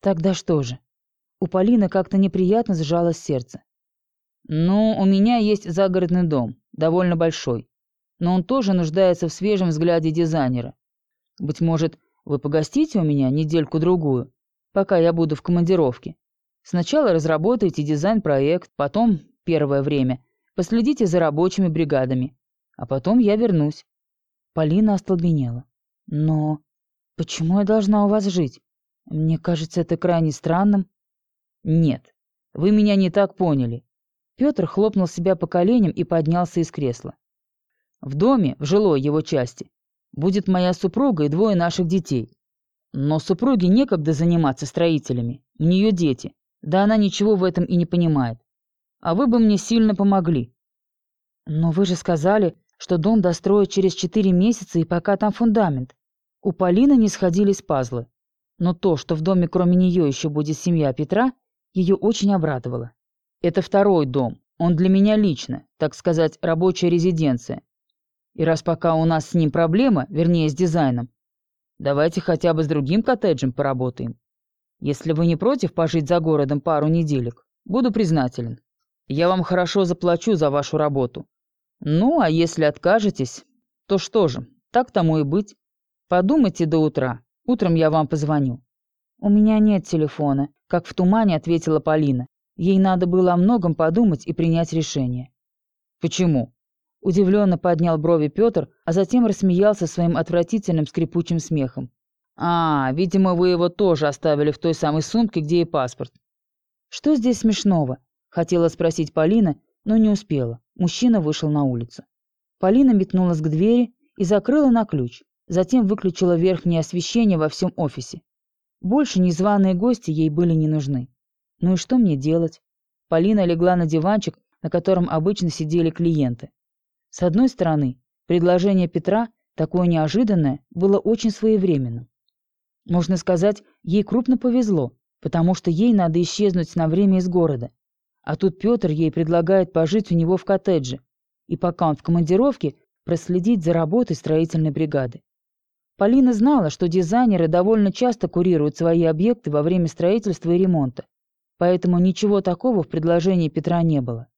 «Тогда что же?» У Полины как-то неприятно сжалось сердце. «Ну, у меня есть загородный дом, довольно большой. Но он тоже нуждается в свежем взгляде дизайнера. Быть может, вы погостите у меня недельку-другую, пока я буду в командировке. Сначала разработайте дизайн-проект, потом, первое время, последите за рабочими бригадами, а потом я вернусь». Полина остолбенела. «Но почему я должна у вас жить? Мне кажется это крайне странным». «Нет, вы меня не так поняли». Петр хлопнул себя по коленям и поднялся из кресла. «В доме, в жилой его части, будет моя супруга и двое наших детей. Но супруге некогда заниматься строителями, у нее дети, да она ничего в этом и не понимает. А вы бы мне сильно помогли». «Но вы же сказали, что дом достроят через четыре месяца и пока там фундамент». У Полины не сходились пазлы. Но то, что в доме кроме нее еще будет семья Петра, ее очень обрадовало. «Это второй дом. Он для меня лично, так сказать, рабочая резиденция. И раз пока у нас с ним проблема, вернее, с дизайном, давайте хотя бы с другим коттеджем поработаем. Если вы не против пожить за городом пару неделек, буду признателен». Я вам хорошо заплачу за вашу работу. Ну, а если откажетесь, то что же, так тому и быть. Подумайте до утра. Утром я вам позвоню». «У меня нет телефона», — как в тумане ответила Полина. Ей надо было о многом подумать и принять решение. «Почему?» Удивленно поднял брови Петр, а затем рассмеялся своим отвратительным скрипучим смехом. «А, видимо, вы его тоже оставили в той самой сумке, где и паспорт». «Что здесь смешного?» — хотела спросить Полина, но не успела. Мужчина вышел на улицу. Полина метнулась к двери и закрыла на ключ, затем выключила верхнее освещение во всем офисе. Больше незваные гости ей были не нужны. Ну и что мне делать? Полина легла на диванчик, на котором обычно сидели клиенты. С одной стороны, предложение Петра, такое неожиданное, было очень своевременным. Можно сказать, ей крупно повезло, потому что ей надо исчезнуть на время из города. А тут Петр ей предлагает пожить у него в коттедже, и пока он в командировке, проследить за работой строительной бригады. Полина знала, что дизайнеры довольно часто курируют свои объекты во время строительства и ремонта, поэтому ничего такого в предложении Петра не было.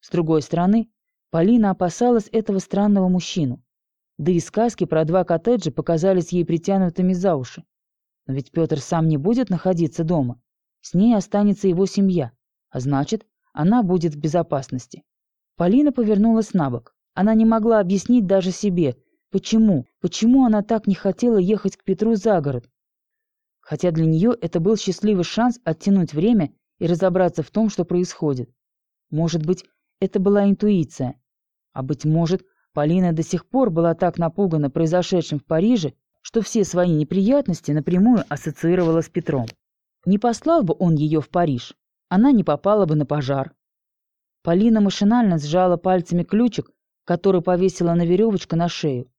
С другой стороны, Полина опасалась этого странного мужчину. Да и сказки про два коттеджа показались ей притянутыми за уши. Но ведь Петр сам не будет находиться дома. С ней останется его семья, а значит, она будет в безопасности. Полина повернулась на бок. Она не могла объяснить даже себе, почему, почему она так не хотела ехать к Петру за город. Хотя для нее это был счастливый шанс оттянуть время и разобраться в том, что происходит. Может быть, это была интуиция. А быть может, Полина до сих пор была так напугана произошедшим в Париже, что все свои неприятности напрямую ассоциировала с Петром. Не послал бы он ее в Париж, она не попала бы на пожар. Полина машинально сжала пальцами ключик, который повесила на веревочку на шею.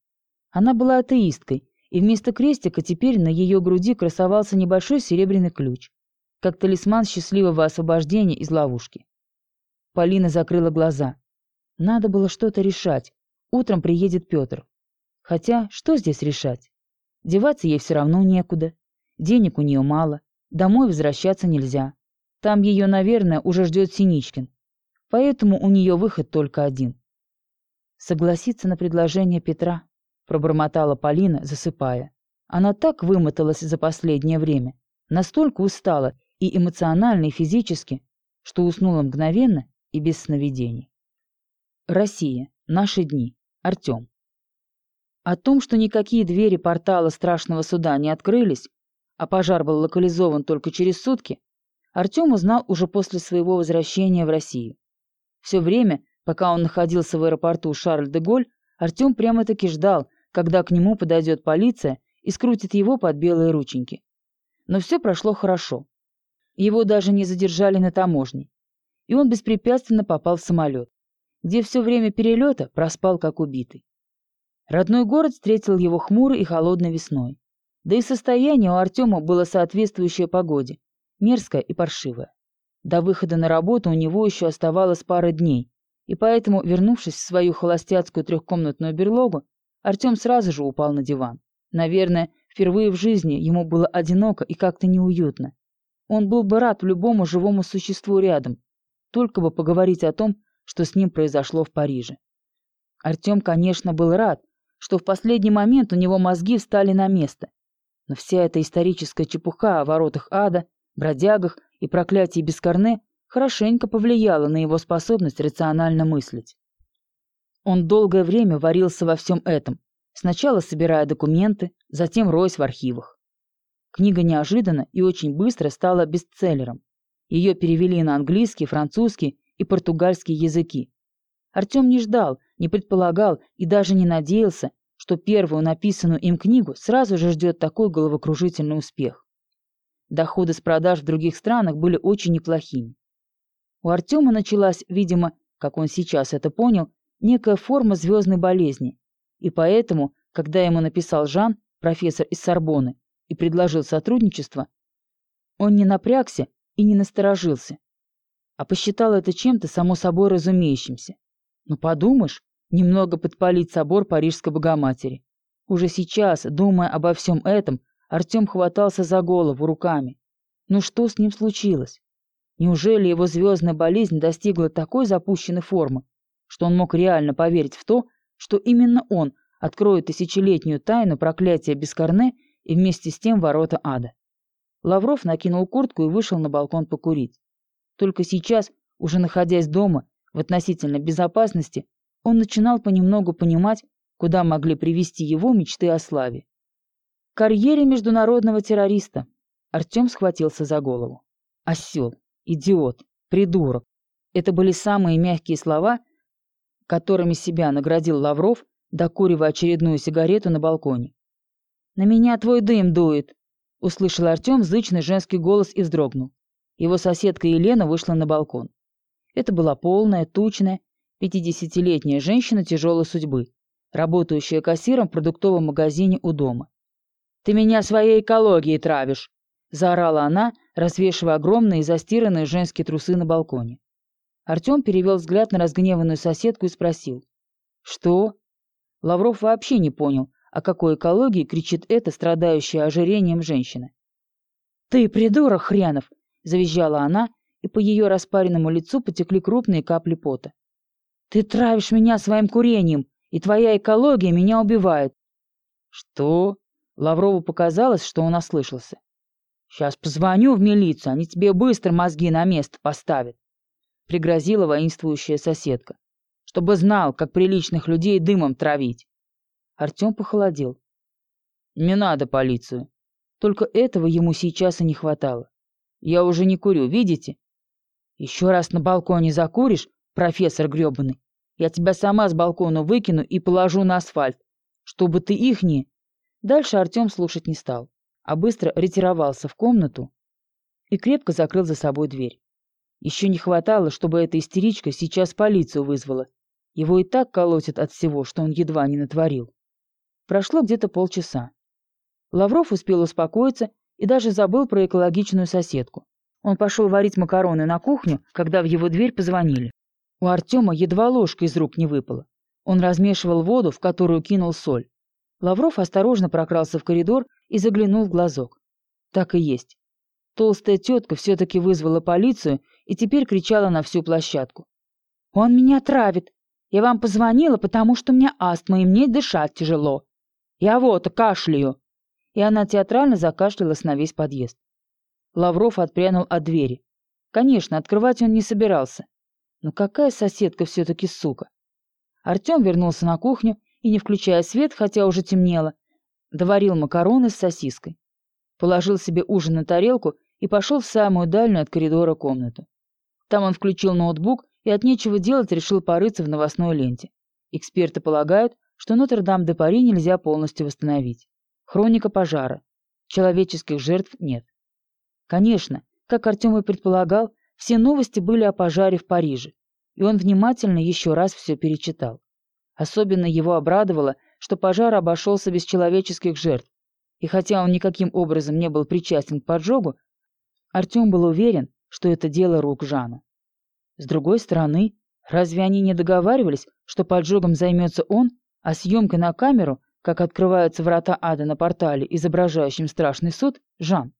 Она была атеисткой, и вместо крестика теперь на ее груди красовался небольшой серебряный ключ, как талисман счастливого освобождения из ловушки. Полина закрыла глаза. Надо было что-то решать. Утром приедет Петр. Хотя, что здесь решать? Деваться ей все равно некуда. Денег у нее мало. Домой возвращаться нельзя. Там ее, наверное, уже ждет Синичкин. Поэтому у нее выход только один. Согласиться на предложение Петра, пробормотала Полина, засыпая. Она так вымоталась за последнее время, настолько устала и эмоционально, и физически, что уснула мгновенно и без сновидений. Россия. Наши дни. Артем. О том, что никакие двери портала страшного суда не открылись, а пожар был локализован только через сутки, Артем узнал уже после своего возвращения в Россию. Все время, пока он находился в аэропорту Шарль-де-Голь, Артем прямо-таки ждал, когда к нему подойдет полиция и скрутит его под белые рученьки. Но все прошло хорошо. Его даже не задержали на таможне и он беспрепятственно попал в самолет, где все время перелета проспал как убитый. Родной город встретил его хмурой и холодной весной. Да и состояние у Артема было соответствующее погоде, мерзкое и паршивое. До выхода на работу у него еще оставалось пара дней, и поэтому, вернувшись в свою холостяцкую трехкомнатную берлогу, Артем сразу же упал на диван. Наверное, впервые в жизни ему было одиноко и как-то неуютно. Он был бы рад любому живому существу рядом, только бы поговорить о том, что с ним произошло в Париже. Артем, конечно, был рад, что в последний момент у него мозги встали на место. Но вся эта историческая чепуха о воротах ада, бродягах и проклятии Бескорне хорошенько повлияла на его способность рационально мыслить. Он долгое время варился во всем этом, сначала собирая документы, затем роясь в архивах. Книга неожиданно и очень быстро стала бестселлером. Ее перевели на английский, французский и португальский языки. Артем не ждал, не предполагал и даже не надеялся, что первую написанную им книгу сразу же ждет такой головокружительный успех. Доходы с продаж в других странах были очень неплохими. У Артема началась, видимо, как он сейчас это понял, некая форма звездной болезни. И поэтому, когда ему написал Жан, профессор из Сорбоны, и предложил сотрудничество, он не напрягся и не насторожился, а посчитал это чем-то само собой разумеющимся. Ну подумаешь, немного подпалить собор Парижской Богоматери. Уже сейчас, думая обо всем этом, Артем хватался за голову руками. Ну что с ним случилось? Неужели его звездная болезнь достигла такой запущенной формы, что он мог реально поверить в то, что именно он откроет тысячелетнюю тайну проклятия Бескорне и вместе с тем ворота ада? Лавров накинул куртку и вышел на балкон покурить. Только сейчас, уже находясь дома, в относительной безопасности, он начинал понемногу понимать, куда могли привести его мечты о славе. Карьере международного террориста. Артем схватился за голову. Осел, идиот, придурок. Это были самые мягкие слова, которыми себя наградил Лавров, докуривая очередную сигарету на балконе. «На меня твой дым дует», — услышал Артем зычный женский голос и вздрогнул. Его соседка Елена вышла на балкон. Это была полная, тучная, пятидесятилетняя женщина тяжелой судьбы, работающая кассиром в продуктовом магазине у дома. «Ты меня своей экологией травишь!» — заорала она, развешивая огромные застиранные женские трусы на балконе. Артем перевел взгляд на разгневанную соседку и спросил. «Что?» Лавров вообще не понял, о какой экологии кричит эта страдающая ожирением женщина. «Ты придурок хренов!» — завизжала она, и по ее распаренному лицу потекли крупные капли пота. «Ты травишь меня своим курением, и твоя экология меня убивает!» «Что?» Лаврову показалось, что он ослышался. «Сейчас позвоню в милицию, они тебе быстро мозги на место поставят», — пригрозила воинствующая соседка, «чтобы знал, как приличных людей дымом травить». Артем похолодел. «Не надо полицию. Только этого ему сейчас и не хватало. Я уже не курю, видите? Еще раз на балконе закуришь, профессор гребаный, я тебя сама с балкона выкину и положу на асфальт, чтобы ты их не...» Дальше Артем слушать не стал, а быстро ретировался в комнату и крепко закрыл за собой дверь. Еще не хватало, чтобы эта истеричка сейчас полицию вызвала. Его и так колотит от всего, что он едва не натворил. Прошло где-то полчаса. Лавров успел успокоиться и даже забыл про экологичную соседку. Он пошел варить макароны на кухню, когда в его дверь позвонили. У Артема едва ложка из рук не выпала. Он размешивал воду, в которую кинул соль. Лавров осторожно прокрался в коридор и заглянул в глазок. Так и есть. Толстая тетка все-таки вызвала полицию и теперь кричала на всю площадку. «Он меня травит! Я вам позвонила, потому что у меня астма, и мне дышать тяжело. Я вот кашляю!» И она театрально закашлялась на весь подъезд. Лавров отпрянул от двери. Конечно, открывать он не собирался. Но какая соседка все-таки сука? Артем вернулся на кухню и, не включая свет, хотя уже темнело, доварил макароны с сосиской. Положил себе ужин на тарелку и пошел в самую дальнюю от коридора комнату. Там он включил ноутбук и от нечего делать решил порыться в новостной ленте. Эксперты полагают, что Нотр-Дам-де-Пари нельзя полностью восстановить. Хроника пожара. Человеческих жертв нет. Конечно, как Артем и предполагал, все новости были о пожаре в Париже, и он внимательно еще раз все перечитал. Особенно его обрадовало, что пожар обошелся без человеческих жертв, и хотя он никаким образом не был причастен к поджогу, Артем был уверен, что это дело рук Жана. С другой стороны, разве они не договаривались, что поджогом займется он, а съемкой на камеру, как открываются врата ада на портале, изображающем страшный суд, Жан.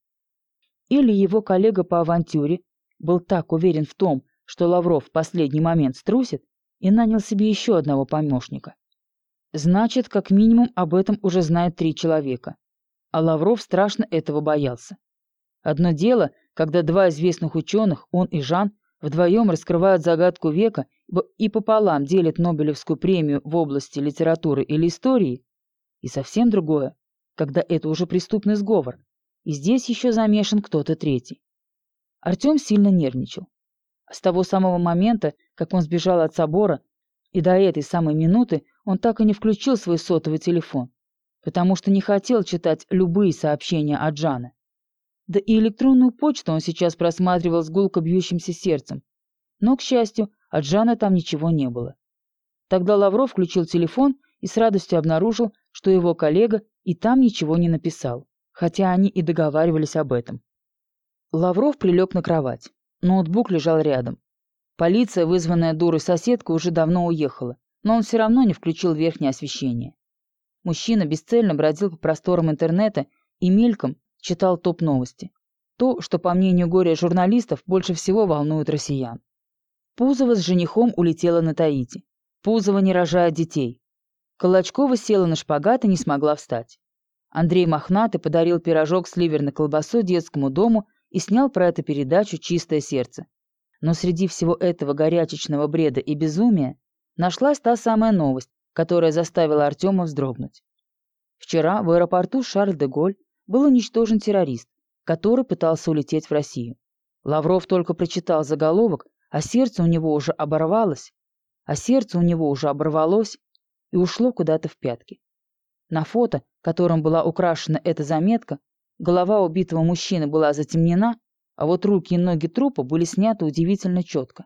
Или его коллега по авантюре был так уверен в том, что Лавров в последний момент струсит, и нанял себе еще одного помощника. Значит, как минимум об этом уже знают три человека. А Лавров страшно этого боялся. Одно дело, когда два известных ученых, он и Жан, вдвоем раскрывают загадку века и пополам делят Нобелевскую премию в области литературы или истории, и совсем другое, когда это уже преступный сговор, и здесь еще замешан кто-то третий. Артем сильно нервничал. С того самого момента, как он сбежал от собора, и до этой самой минуты он так и не включил свой сотовый телефон, потому что не хотел читать любые сообщения от Жана. Да и электронную почту он сейчас просматривал с гулко бьющимся сердцем. Но, к счастью, от Жана там ничего не было. Тогда Лавров включил телефон и с радостью обнаружил, что его коллега и там ничего не написал, хотя они и договаривались об этом. Лавров прилег на кровать. Ноутбук лежал рядом. Полиция, вызванная дурой соседкой, уже давно уехала, но он все равно не включил верхнее освещение. Мужчина бесцельно бродил по просторам интернета и мельком читал топ-новости. То, что, по мнению горя журналистов, больше всего волнует россиян. Пузова с женихом улетела на Таити. Пузова не рожает детей. Колочкова села на шпагат и не смогла встать. Андрей Мохнатый подарил пирожок с ливерной колбасой детскому дому и снял про это передачу «Чистое сердце». Но среди всего этого горячечного бреда и безумия нашлась та самая новость, которая заставила Артема вздрогнуть. Вчера в аэропорту Шарль-де-Голь был уничтожен террорист, который пытался улететь в Россию. Лавров только прочитал заголовок, а сердце у него уже оборвалось, а сердце у него уже оборвалось и ушло куда-то в пятки. На фото, которым была украшена эта заметка, голова убитого мужчины была затемнена, а вот руки и ноги трупа были сняты удивительно четко.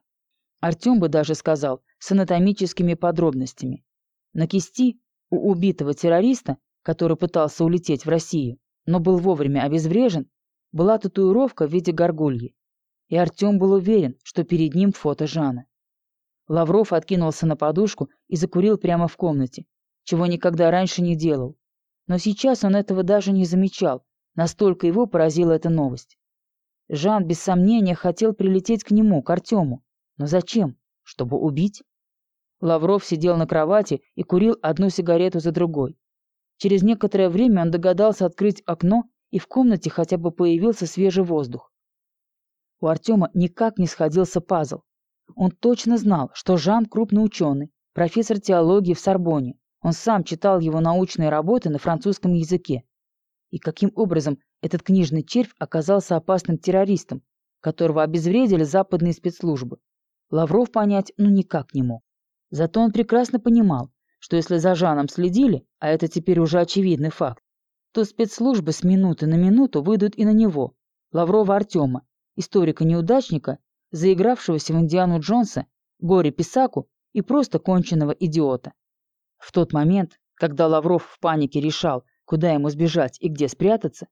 Артем бы даже сказал, с анатомическими подробностями. На кисти у убитого террориста, который пытался улететь в Россию, но был вовремя обезврежен, была татуировка в виде горгульи. И Артем был уверен, что перед ним фото Жана. Лавров откинулся на подушку и закурил прямо в комнате, чего никогда раньше не делал. Но сейчас он этого даже не замечал, настолько его поразила эта новость. Жан, без сомнения, хотел прилететь к нему, к Артему. Но зачем? Чтобы убить? Лавров сидел на кровати и курил одну сигарету за другой. Через некоторое время он догадался открыть окно, и в комнате хотя бы появился свежий воздух. У Артема никак не сходился пазл. Он точно знал, что Жан крупный ученый, профессор теологии в Сорбоне. Он сам читал его научные работы на французском языке. И каким образом этот книжный червь оказался опасным террористом, которого обезвредили западные спецслужбы? Лавров понять ну никак не мог. Зато он прекрасно понимал, что если за Жаном следили, а это теперь уже очевидный факт, то спецслужбы с минуты на минуту выйдут и на него, Лаврова Артема, историка-неудачника, заигравшегося в Индиану Джонса, горе-писаку и просто конченного идиота. В тот момент, когда Лавров в панике решал, куда ему сбежать и где спрятаться,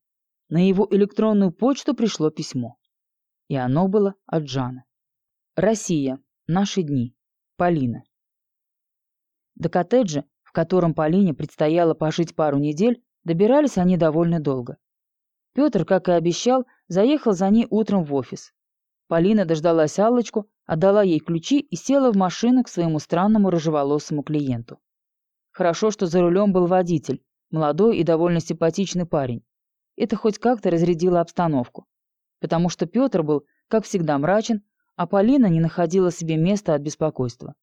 на его электронную почту пришло письмо. И оно было от Жана. Россия. Наши дни. Полина. До коттеджа, в котором Полине предстояло пожить пару недель, добирались они довольно долго. Петр, как и обещал, заехал за ней утром в офис. Полина дождалась Аллочку, отдала ей ключи и села в машину к своему странному рыжеволосому клиенту. Хорошо, что за рулем был водитель, молодой и довольно симпатичный парень. Это хоть как-то разрядило обстановку. Потому что Петр был, как всегда, мрачен, а Полина не находила себе места от беспокойства.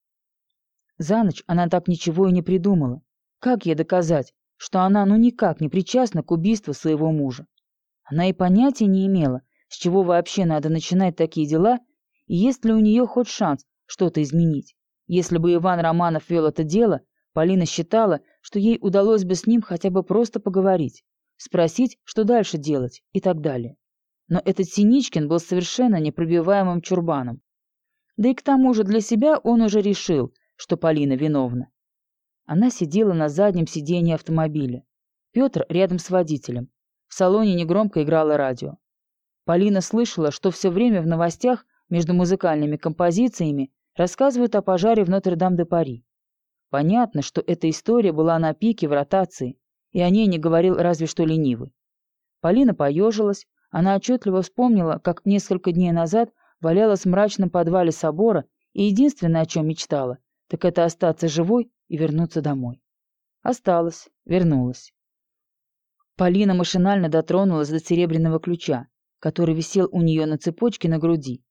За ночь она так ничего и не придумала. Как ей доказать, что она ну никак не причастна к убийству своего мужа? Она и понятия не имела, с чего вообще надо начинать такие дела, и есть ли у нее хоть шанс что-то изменить. Если бы Иван Романов вел это дело, Полина считала, что ей удалось бы с ним хотя бы просто поговорить, спросить, что дальше делать и так далее. Но этот Синичкин был совершенно непробиваемым чурбаном. Да и к тому же для себя он уже решил, что Полина виновна. Она сидела на заднем сиденье автомобиля. Петр рядом с водителем. В салоне негромко играло радио. Полина слышала, что все время в новостях между музыкальными композициями рассказывают о пожаре в Нотр-Дам-де-Пари. Понятно, что эта история была на пике в ротации, и о ней не говорил разве что ленивый. Полина поежилась, она отчетливо вспомнила, как несколько дней назад валялась в мрачном подвале собора и единственное, о чем мечтала, так это остаться живой и вернуться домой. Осталась, вернулась. Полина машинально дотронулась до серебряного ключа, который висел у нее на цепочке на груди.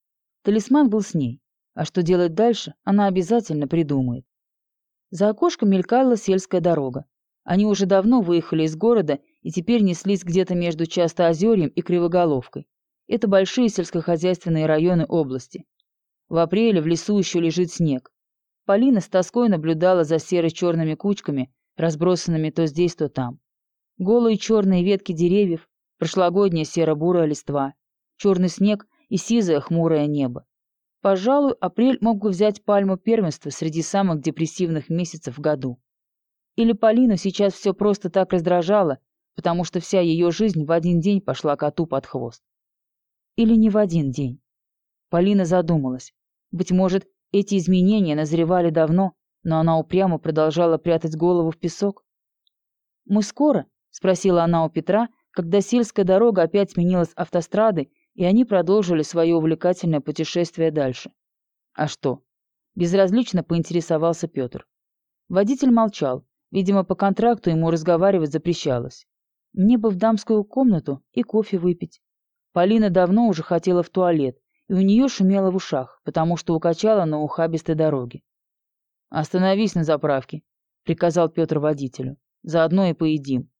Талисман был с ней, а что делать дальше, она обязательно придумает. За окошком мелькала сельская дорога. Они уже давно выехали из города и теперь неслись где-то между Частоозерьем и Кривоголовкой. Это большие сельскохозяйственные районы области. В апреле в лесу еще лежит снег. Полина с тоской наблюдала за серо-черными кучками, разбросанными то здесь, то там. Голые черные ветки деревьев, прошлогодняя серо-бурая листва, черный снег и сизое хмурое небо. Пожалуй, апрель мог бы взять пальму первенства среди самых депрессивных месяцев в году. Или Полину сейчас все просто так раздражало, потому что вся ее жизнь в один день пошла коту под хвост. Или не в один день. Полина задумалась. Быть может, эти изменения назревали давно, но она упрямо продолжала прятать голову в песок. «Мы скоро?» — спросила она у Петра, когда сельская дорога опять сменилась автострадой, и они продолжили свое увлекательное путешествие дальше. А что? Безразлично поинтересовался Петр. Водитель молчал. Видимо, по контракту ему разговаривать запрещалось. Мне бы в дамскую комнату и кофе выпить. Полина давно уже хотела в туалет, и у нее шумело в ушах, потому что укачала на ухабистой дороге. «Остановись на заправке», — приказал Петр водителю. «Заодно и поедим».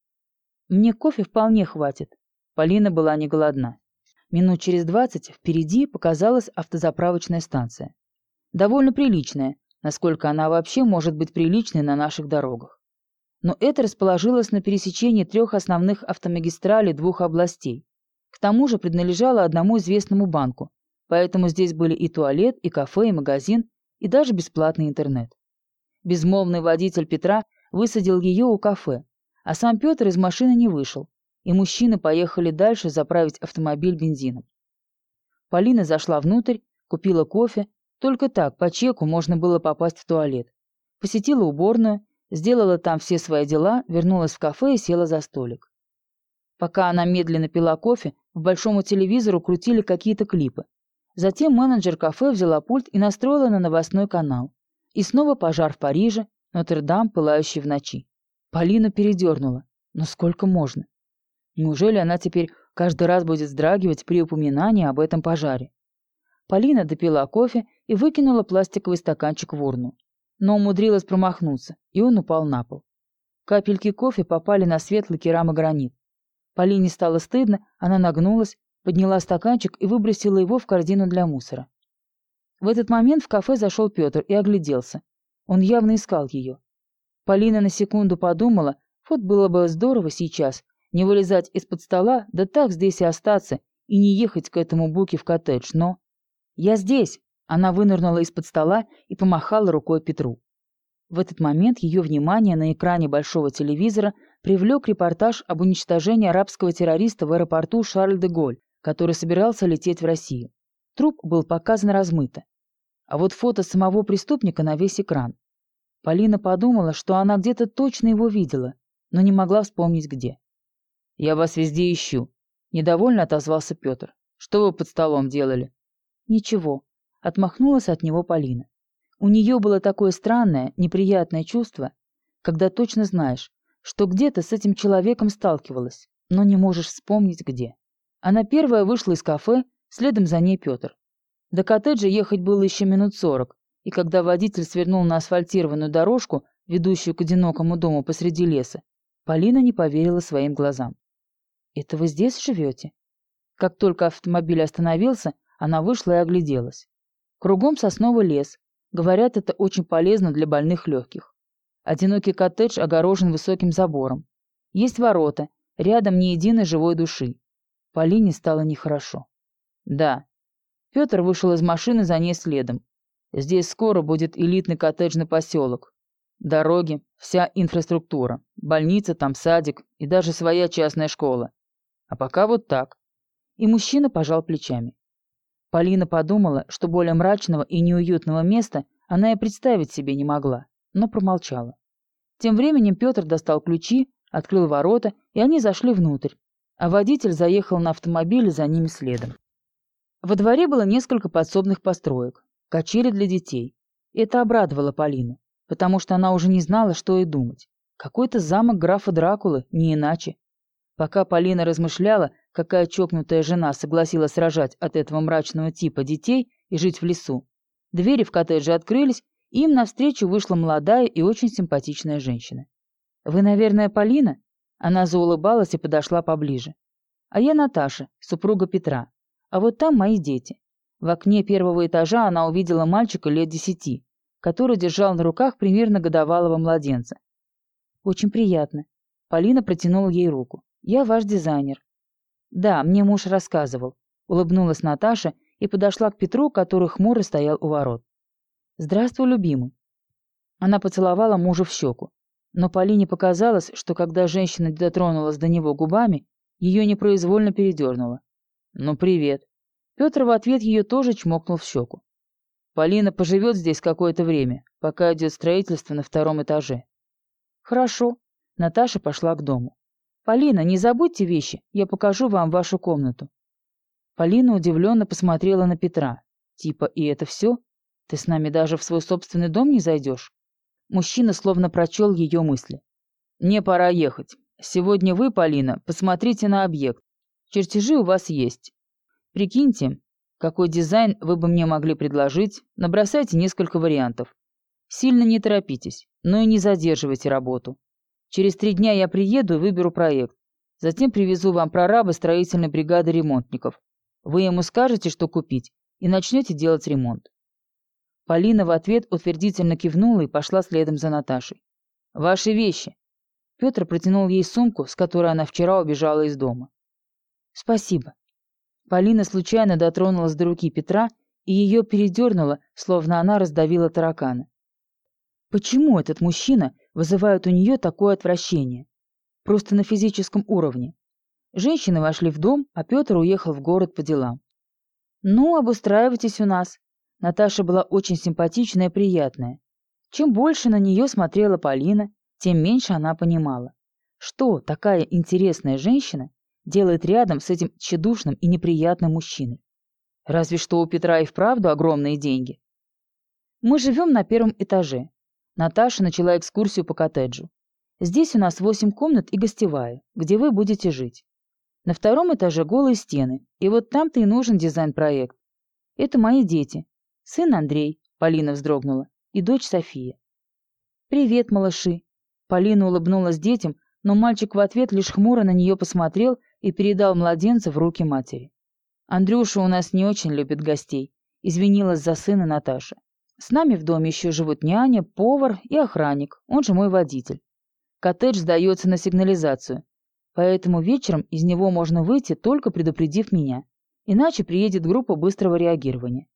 «Мне кофе вполне хватит». Полина была не голодна. Минут через двадцать впереди показалась автозаправочная станция. Довольно приличная, насколько она вообще может быть приличной на наших дорогах. Но это расположилось на пересечении трех основных автомагистралей двух областей. К тому же принадлежало одному известному банку, поэтому здесь были и туалет, и кафе, и магазин, и даже бесплатный интернет. Безмолвный водитель Петра высадил ее у кафе, а сам Петр из машины не вышел, и мужчины поехали дальше заправить автомобиль бензином. Полина зашла внутрь, купила кофе, только так, по чеку, можно было попасть в туалет. Посетила уборную, сделала там все свои дела, вернулась в кафе и села за столик. Пока она медленно пила кофе, в большому телевизору крутили какие-то клипы. Затем менеджер кафе взяла пульт и настроила на новостной канал. И снова пожар в Париже, Нотр-Дам, пылающий в ночи. Полину передернула. Но сколько можно? Неужели она теперь каждый раз будет вздрагивать при упоминании об этом пожаре? Полина допила кофе и выкинула пластиковый стаканчик в урну. Но умудрилась промахнуться, и он упал на пол. Капельки кофе попали на светлый керамогранит. Полине стало стыдно, она нагнулась, подняла стаканчик и выбросила его в корзину для мусора. В этот момент в кафе зашел Петр и огляделся. Он явно искал ее. Полина на секунду подумала, вот было бы здорово сейчас не вылезать из-под стола, да так здесь и остаться, и не ехать к этому Буке в коттедж, но... «Я здесь!» Она вынырнула из-под стола и помахала рукой Петру. В этот момент ее внимание на экране большого телевизора привлек репортаж об уничтожении арабского террориста в аэропорту Шарль-де-Голь, который собирался лететь в Россию. Труп был показан размыто. А вот фото самого преступника на весь экран. Полина подумала, что она где-то точно его видела, но не могла вспомнить где. «Я вас везде ищу», — недовольно отозвался Петр. «Что вы под столом делали?» «Ничего», — отмахнулась от него Полина. У нее было такое странное, неприятное чувство, когда точно знаешь, что где-то с этим человеком сталкивалась, но не можешь вспомнить где. Она первая вышла из кафе, следом за ней Петр. До коттеджа ехать было еще минут сорок, и когда водитель свернул на асфальтированную дорожку, ведущую к одинокому дому посреди леса, Полина не поверила своим глазам. «Это вы здесь живете?» Как только автомобиль остановился, она вышла и огляделась. Кругом сосновый лес. Говорят, это очень полезно для больных легких. Одинокий коттедж огорожен высоким забором. Есть ворота, рядом ни единой живой души. Полине стало нехорошо. Да. Петр вышел из машины за ней следом. Здесь скоро будет элитный коттеджный поселок. Дороги, вся инфраструктура, больница, там садик и даже своя частная школа. А пока вот так. И мужчина пожал плечами. Полина подумала, что более мрачного и неуютного места она и представить себе не могла, но промолчала. Тем временем Петр достал ключи, открыл ворота, и они зашли внутрь, а водитель заехал на автомобиле за ними следом. Во дворе было несколько подсобных построек, качели для детей. Это обрадовало Полину, потому что она уже не знала, что и думать. Какой-то замок графа Дракулы, не иначе. Пока Полина размышляла, какая чокнутая жена согласилась рожать от этого мрачного типа детей и жить в лесу, двери в коттедже открылись, и им навстречу вышла молодая и очень симпатичная женщина. «Вы, наверное, Полина?» Она заулыбалась и подошла поближе. «А я Наташа, супруга Петра. А вот там мои дети». В окне первого этажа она увидела мальчика лет десяти, который держал на руках примерно годовалого младенца. «Очень приятно». Полина протянула ей руку. «Я ваш дизайнер». «Да, мне муж рассказывал», — улыбнулась Наташа и подошла к Петру, который хмуро стоял у ворот. «Здравствуй, любимый». Она поцеловала мужа в щеку. Но Полине показалось, что когда женщина дотронулась до него губами, ее непроизвольно передернуло. «Ну, привет». Петр в ответ ее тоже чмокнул в щеку. «Полина поживет здесь какое-то время, пока идет строительство на втором этаже». «Хорошо». Наташа пошла к дому. «Полина, не забудьте вещи, я покажу вам вашу комнату». Полина удивленно посмотрела на Петра. Типа, и это все? Ты с нами даже в свой собственный дом не зайдешь? Мужчина словно прочел ее мысли. «Мне пора ехать. Сегодня вы, Полина, посмотрите на объект. Чертежи у вас есть. Прикиньте, какой дизайн вы бы мне могли предложить, набросайте несколько вариантов. Сильно не торопитесь, но и не задерживайте работу. Через три дня я приеду и выберу проект. Затем привезу вам прораба строительной бригады ремонтников. Вы ему скажете, что купить, и начнете делать ремонт. Полина в ответ утвердительно кивнула и пошла следом за Наташей. «Ваши вещи!» Петр протянул ей сумку, с которой она вчера убежала из дома. «Спасибо». Полина случайно дотронулась до руки Петра, и ее передернуло, словно она раздавила таракана. Почему этот мужчина вызывает у нее такое отвращение? Просто на физическом уровне. Женщины вошли в дом, а Петр уехал в город по делам. «Ну, обустраивайтесь у нас». Наташа была очень симпатичная и приятная. Чем больше на нее смотрела Полина, тем меньше она понимала, что такая интересная женщина делает рядом с этим тщедушным и неприятным мужчиной. Разве что у Петра и вправду огромные деньги. Мы живем на первом этаже. Наташа начала экскурсию по коттеджу. Здесь у нас восемь комнат и гостевая, где вы будете жить. На втором этаже голые стены, и вот там-то и нужен дизайн-проект. Это мои дети. Сын Андрей, Полина вздрогнула, и дочь София. «Привет, малыши!» Полина улыбнулась детям, но мальчик в ответ лишь хмуро на нее посмотрел и передал младенца в руки матери. «Андрюша у нас не очень любит гостей», — извинилась за сына Наташа. «С нами в доме еще живут няня, повар и охранник, он же мой водитель. Коттедж сдается на сигнализацию, Поэтому вечером из него можно выйти, только предупредив меня. Иначе приедет группа быстрого реагирования.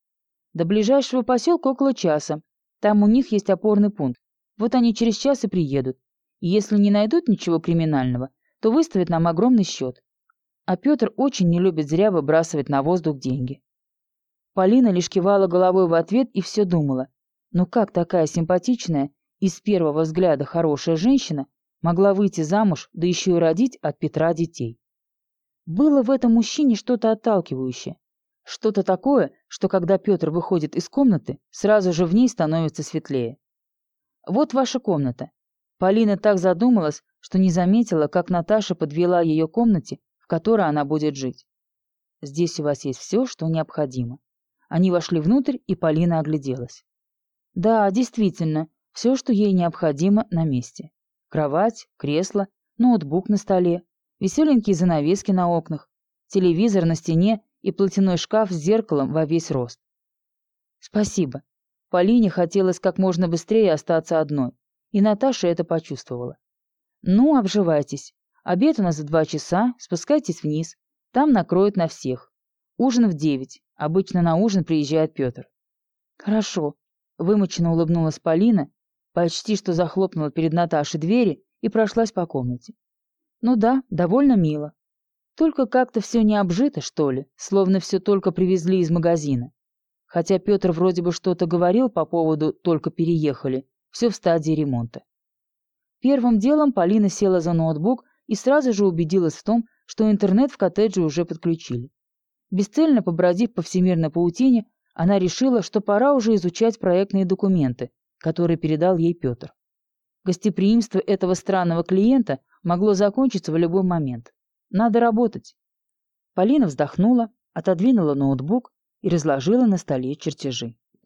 До ближайшего поселка около часа. Там у них есть опорный пункт. Вот они через час и приедут. И если не найдут ничего криминального, то выставят нам огромный счет. А Петр очень не любит зря выбрасывать на воздух деньги. Полина лишь кивала головой в ответ и все думала. Ну как такая симпатичная и с первого взгляда хорошая женщина Могла выйти замуж, да еще и родить от Петра детей. Было в этом мужчине что-то отталкивающее. Что-то такое, что когда Петр выходит из комнаты, сразу же в ней становится светлее. «Вот ваша комната». Полина так задумалась, что не заметила, как Наташа подвела ее комнате, в которой она будет жить. «Здесь у вас есть все, что необходимо». Они вошли внутрь, и Полина огляделась. Да, действительно, все, что ей необходимо, на месте. Кровать, кресло, ноутбук на столе, веселенькие занавески на окнах, телевизор на стене и платяной шкаф с зеркалом во весь рост. Спасибо. Полине хотелось как можно быстрее остаться одной, и Наташа это почувствовала. Ну, обживайтесь. Обед у нас в два часа, спускайтесь вниз. Там накроют на всех. Ужин в девять. Обычно на ужин приезжает Петр. Хорошо. Вымученно улыбнулась Полина Почти что захлопнула перед Наташей двери и прошлась по комнате. Ну да, довольно мило. Только как-то все не обжито, что ли, словно все только привезли из магазина. Хотя Петр вроде бы что-то говорил по поводу «только переехали», все в стадии ремонта. Первым делом Полина села за ноутбук и сразу же убедилась в том, что интернет в коттедже уже подключили. Бесцельно побродив по всемирной паутине, она решила, что пора уже изучать проектные документы, который передал ей Петр. Гостеприимство этого странного клиента могло закончиться в любой момент. Надо работать. Полина вздохнула, отодвинула ноутбук и разложила на столе чертежи.